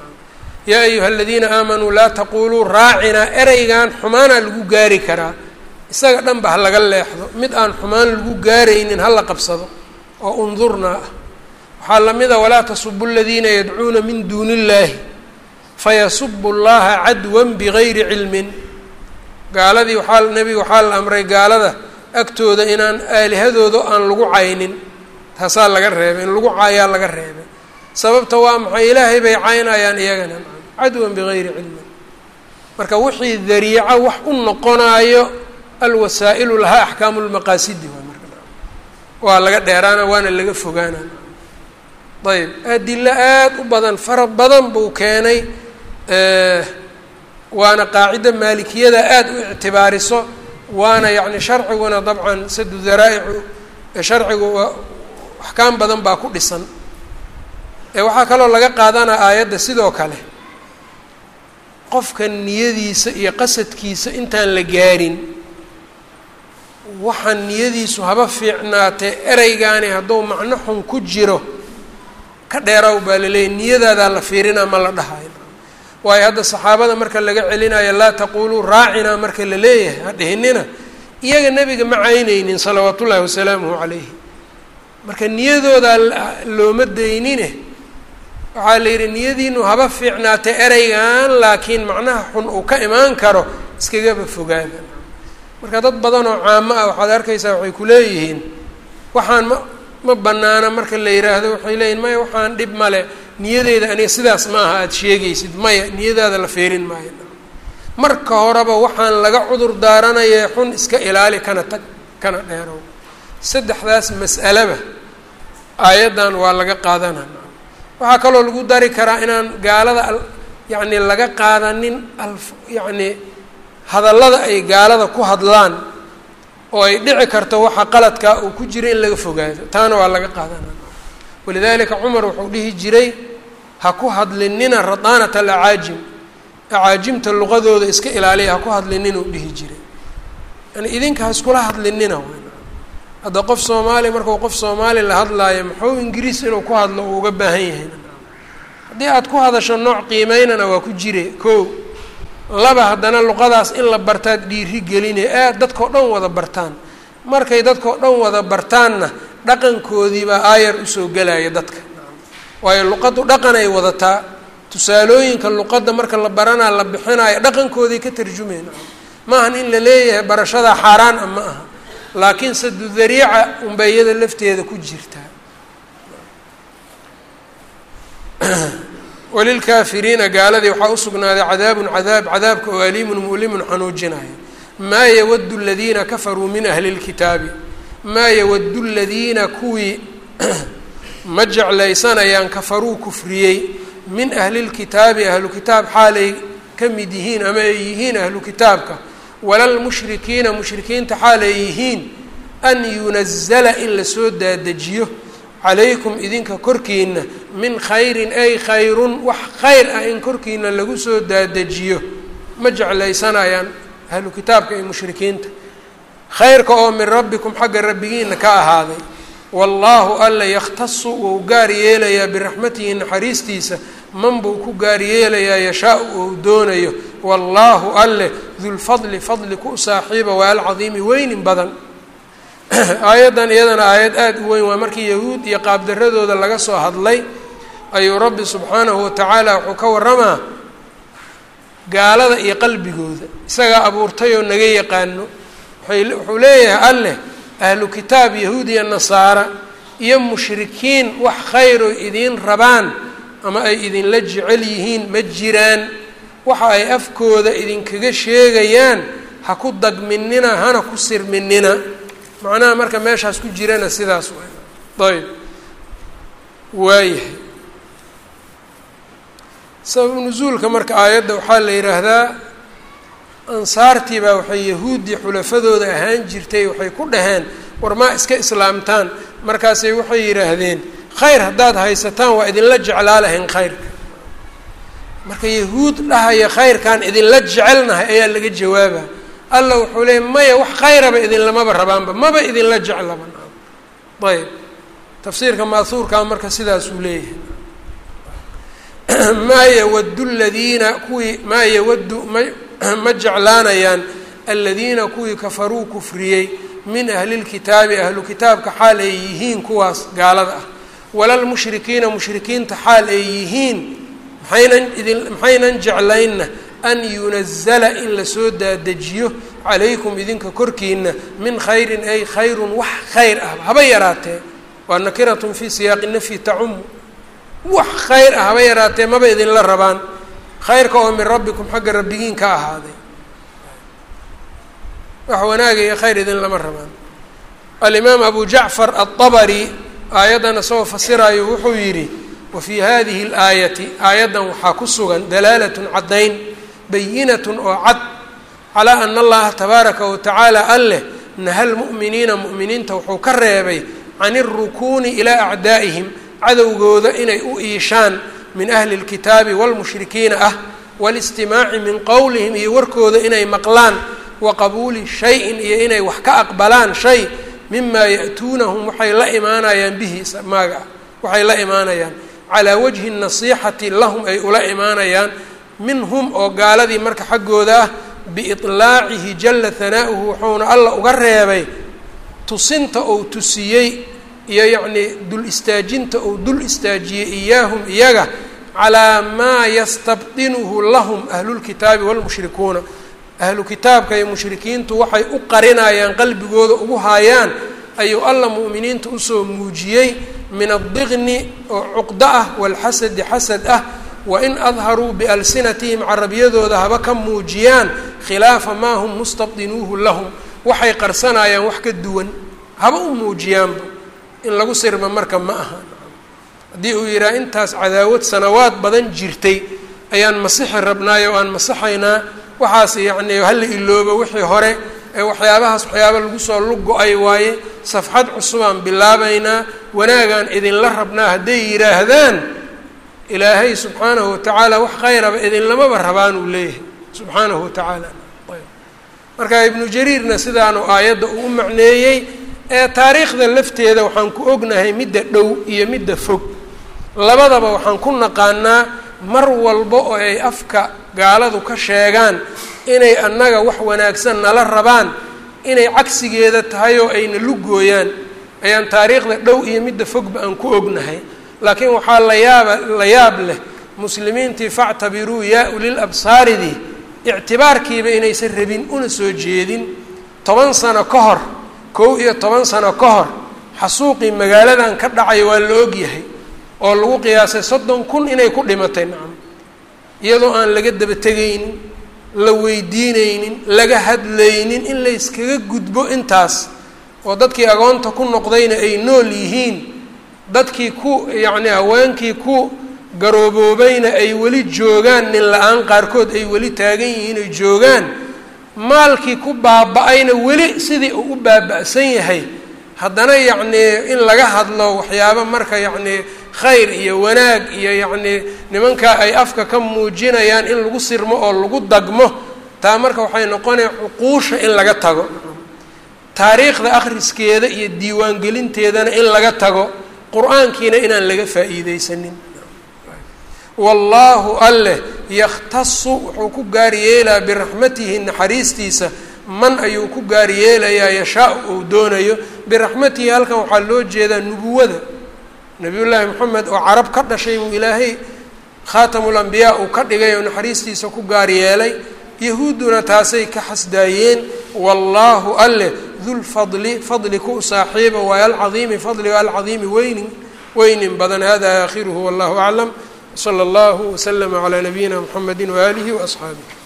Yaa ayuha aladiina aamanuu laa taquluu raacinaa ereygan xumaanaa lagu gaari karaa. Isaga dhan ba ha laga leexdo. Mid aan xumaan lagu gaaraynin hala qabsado. Oo undurnaa. ah waxaa la mid a walaa tasubu aladiina yadcuuna min duuni illaahi fayasubu llaha cadwan bigayri cilmin. Gaaladii waxaa nebiga waxaa la amray gaalada agtooda inaan aalihadooda aan lagu caynin. Taasaa laga reebay in lagu caayaa laga reebay. Sababta waa maxay? Ilaahay bay caynayaan iyagana. Cadwan bigayri cilmin. Marka wixii dariico wax u noqonaayo alwasaa'ilu lahaa axkaamu lmaqaasidi waa marka. Waa laga dheeraana waana laga fogaana ayb adilo aada u badan fara badan buu keenay waana qaacida maalikiyada aada u ictibaariso waana yacni sharciguna dabcan sadu daraa'icu sharcigu axkaam badan baa ku dhisan. Waxaa kaloo laga qaadanaa aayadda sidoo kale. Qofka niyadiisa iyo qasadkiisa intaan la gaarin waxaan niyadiisu haba fiicnaatee ereygaani hadduu macno xun ku jiro ka dheeraw baa laleeyahy niyadaadaa la fiirinaa ma la dhahayo. Waayo hadda saxaabada marka laga celinayo laa taquluu raacinaa marka la leeyahay ha dhihinina iyaga nebiga ma caynaynin salawaat ullaahi wasalaamuhu calayhi. Marka niyadoodaa looma daynine. Waxaa la yidhi niyadiinu haba fiicnaatee ereygan laakiin macnaha xun uu ka imaan karo iskagaba fogaada. Marka dad badan oo caamo ah waxaad arkaysaa waxay ku leeyihiin waxaan ma ma banaana marka la yidhaahdo waxay leeyihiin maya waxaan dhib male niyadeyda aniga sidaas ma aha aada sheegaysid maya niyadaada la feerin maayo. Marka horeba waxaan laga cudur daaranayee xun iska ilaali kana tag kana dheerow. Saddexdaas mas'alaba aayaddan waa laga qaadana waxaa kaloo lagu dari karaa inaan gaalada yacni laga qaadanin al yacni hadallada ay gaalada ku hadlaan oo ay dhici karto waxa qaladkaa uu ku jira in laga fogaado. Taana waa laga qaadanaa. Walidaalika cumar wuxuu dhihi jiray ha ku hadlinina radaanat alacaajim acaajimta luqadooda iska ilaaliya ha ku hadlinina uu dhihi jiray. Yani idinka ha iskula hadlinina hadda qof soomaali markuu qof soomaali la hadlaayo muxuu ingiriis inuu ku hadlo uu uga baahan yahay? Haddii aada ku hadasho nooc qiimeynana waa ku jire ko laba haddana luqadaas in la bartaad dhiiri geline aad dadkao dhan wada bartaan. Markay dadkao dhan wada bartaanna dhaqankoodiibaa aayar u soo gelaya dadka. Waayo luqaddu dhaqan ay wadataa. Tusaalooyinka luqadda marka la baranaa la bixinayo dhaqankoodii ka tarjumeyn maahan in la leeyahay barashadaa xaaraan a ma aha. Laakiin sadu dariica unbay lafteeda ku jirtaa walilkaafiriina gaaladii waxaa usugnaaday cadaabun cadaab cadaabka oo aliimun mu'limun xanuujinaya. Maa yawadu ladiina kafaruu min ahli lkitaabi maa yawadu ladiina kuwii ma jeclaysanayaan kafaruu kufriyey min ahli lkitaabi ahlu kitaab xaalay ka mid yihiin ama ay yihiin ahlu kitaabka. Walalmushrikiina mushrikiinta xaal ay yihiin an yunazala in la soo daadejiyo calaykum idinka korkiina min khayrin ay khayrun wax khayr ah in korkiina lagu soo daadejiyo ma jeclaysanayaan ahlu kitaabka iyo mushrikiinta. Khayrka oo min rabbikum xagga rabbigiina ka ahaaday. Wallaahu alla yakhtasu wou gaar yeelayaa biraxmatihi naxariistiisa. Man buu ku gaar yeelayaa yashaa-u ou doonayo. Wallaahu alle dulfadli fadli ku saaxiiba waa alcadiimi weynin badan aayaddan iyadana aayad aada u weyn waa markii yahuud iyo qaabdaradooda laga soo hadlay ayuu rabbi subxaanahu watacaala wuxuu ka waramaa gaalada iyo qalbigooda. Isagaa abuurtay oo naga yaqaano. Wuxuu leeyahay alleh ahlu kitaab yahuud iyo nasaara iyo mushrikiin wax khayr idiin rabaan ama ay idinla jecel yihiin ma jiraan. Waxa ay afkooda idinkaga sheegayaan ha ku dagminina hana ku sirminina macnaha marka meeshaas ku jirana sidaas waay ayb waayahay. Sabab nusuulka marka aayadda waxaa la yidhaahdaa ansaartii baa waxay yahuuddii xulafadooda ahaan jirtay waxay ku dhaheen war maa iska islaamtaan. Markaasay waxay yidhaahdeen khayr haddaad haysataan waa idinla jeclaa lahayn khayrka. Marka yahuud dhahaya khayrkaan idinla jecelnahay ayaa laga jawaaba alla wuxuu leeyay maya wax khayraba idinlamaba rabaanba maba idinla jeclaba ayb. Tafsiirka maahuurkaa marka sidaasuu leeyahay. Maa yawadu ladiina kuwii maa yawadu ma ma jeclaanayaan aladiina kuwii kafaruu kufriyey min ahli lkitaabi ahlu kitaabka xaal ay yihiin kuwaas gaalada ah. Walalmushrikiina mushrikiinta xaal ay yihiin maxaynan idin maxaynan jeclaynna an yunazala in lasoo daadejiyo calaykum idinka korkiina min khayrin ay khayrun wax khayr ah haba yaraatee waa nakiratun fii siyaaqi nafyi tacumu wax khayr ah haba yaraatee maba idinla rabaan khayrka oo min rabbikum xagga rabbigiin ka ahaaday wax wanaaga iyo khayr idin lama rabaan alimaam abu jacfar aلطabri aayaddan isagoo fasiraayo wuxuu yidhi wa fii hadihi اlaayati aayaddan waxaa ku sugan dalaalatun caddayn bayinatun oo cad calaa ana allaha tabaaraka wa tacaala alleh naha lmu'miniina mu'miniinta wuxuu ka reebay can اlrukuuni ilaa acdaa'ihim cadowgooda inay u iishaan min ahli اlkitaabi wاlmushrikiina ah wاlistimaaci min qowlihim iyo warkooda inay maqlaan wa qabuuli shayin iyo inay wax ka aqbalaan shay mimaa ya'tuunahum waxay la imaanayaan bihi maaga ah waxay la imaanayaan calaa wajhi nasiixati lahum ay ula imaanayaan minhum oo gaaladii marka xaggooda ah biiطlaacihi jala hanaa'uhu wuxuuna alla uga reebay tusinta ou tusiyey iyo yacnii dul istaajinta ou dul istaajiyey iyaahum iyaga calaa maa yastabdinuhu lahum ahlulkitaabi wاlmushrikuuna ahlu kitaabka iyo mushrikiintu waxay u qarinayaan qalbigooda ugu haayaan ayuu alla mu'miniinta u soo muujiyey min addiqni oo cuqdo ah waalxasadi xasad ah wain adharuu bialsinatihim carabiyadooda haba ka muujiyaan khilaafa maa hum mustabdinuuhu lahum waxay qarsanayaan wax ka duwan haba u muujiyaanba in lagu sirma marka ma aha haddii uu yidhaha intaas cadaawad sanawaad badan jirtay ayaan masixi rabnaayo aan masaxaynaa waxaas yacnii hala iloobo wixii hore ee waxyaabahaas waxyaaba lagu soo lug go'ay waaye safxad cusubaan bilaabaynaa wanaagaan idinla rabnaa hadday yidhaahdaan ilaahay subxaanahu watacaala wax khayraba idinlamaba rabaan uu leeyahay. Subxaanahu watacaala marka ibnu jariirna sidaanu aayadda uu u macneeyey ee taariikhda lafteeda waxaan ku ognahay midda dhow iyo midda fog. Labadaba waxaan ku naqaanaa mar walba oo ay afka gaaladu ka sheegaan inay annaga wax wanaagsan nala rabaan inay cagsigeeda tahay oo ayna lugooyaan ayaan taariikhda dhow iyo midda fogba aan ku ognahay laakiin waxaa la yaaba la yaab leh muslimiintii factabiruu yaa ulil absaaridii ictibaarkiiba inaysan rabin una soo jeedin. Toban sano ka hor kow iyo toban sano ka hor xasuuqii magaaladan ka dhacay waa la ogyahay oo lagu qiyaasay soddon kun inay ku dhimatay nacam. Iyadoo aan laga daba tegaynin la weydiinaynin laga hadlaynin in la yskaga gudbo intaas oo dadkii agoonta ku noqdayna ay nool yihiin dadkii ku yacni haweenkii ku garooboobayna ay weli joogaan nin la'aan qaarkood ay weli taagan yihiin ay joogaan maalkii ku baaba-ayna weli sidii uu u baaba-san yahay. Haddana yacnii in laga hadlo waxyaabo marka yacnii khayr iyo wanaag iyo yacnii nimanka ay afka ka muujinayaan in lagu sirmo oo lagu dagmo taa marka waxay noqonaya cuquusha in laga tago. Taariikhda akhriskeeda iyo diiwaangelinteedana in laga tago qur'aankiina inaan laga faa'iideysanin wallaahu alleh yakhtasu wuxuu ku gaar yeelaa biraxmatihi naxariistiisa. Man ayuu ku gaar yeelayaa yashaa uu doonayo. Biraxmatihi halkan waxaa loo jeedaa nubuwada nabiyullaahi moxamed oo carab ka dhashay buu ilaahay khaatamul ambiyaa uu ka dhigay oo naxariistiisa ku gaar yeelay. Yahuudduna taasay ka xasdaayeen. Wallaahu alleh dulfadli fadli ku saaxiiba waayo alcadiimi fadliga alcadiimi weynin weynin badan. Hada aakhiruhu wallahu aclam wsala allahu waslama calaa nabiyina mxamedi waaalihi waasxaabih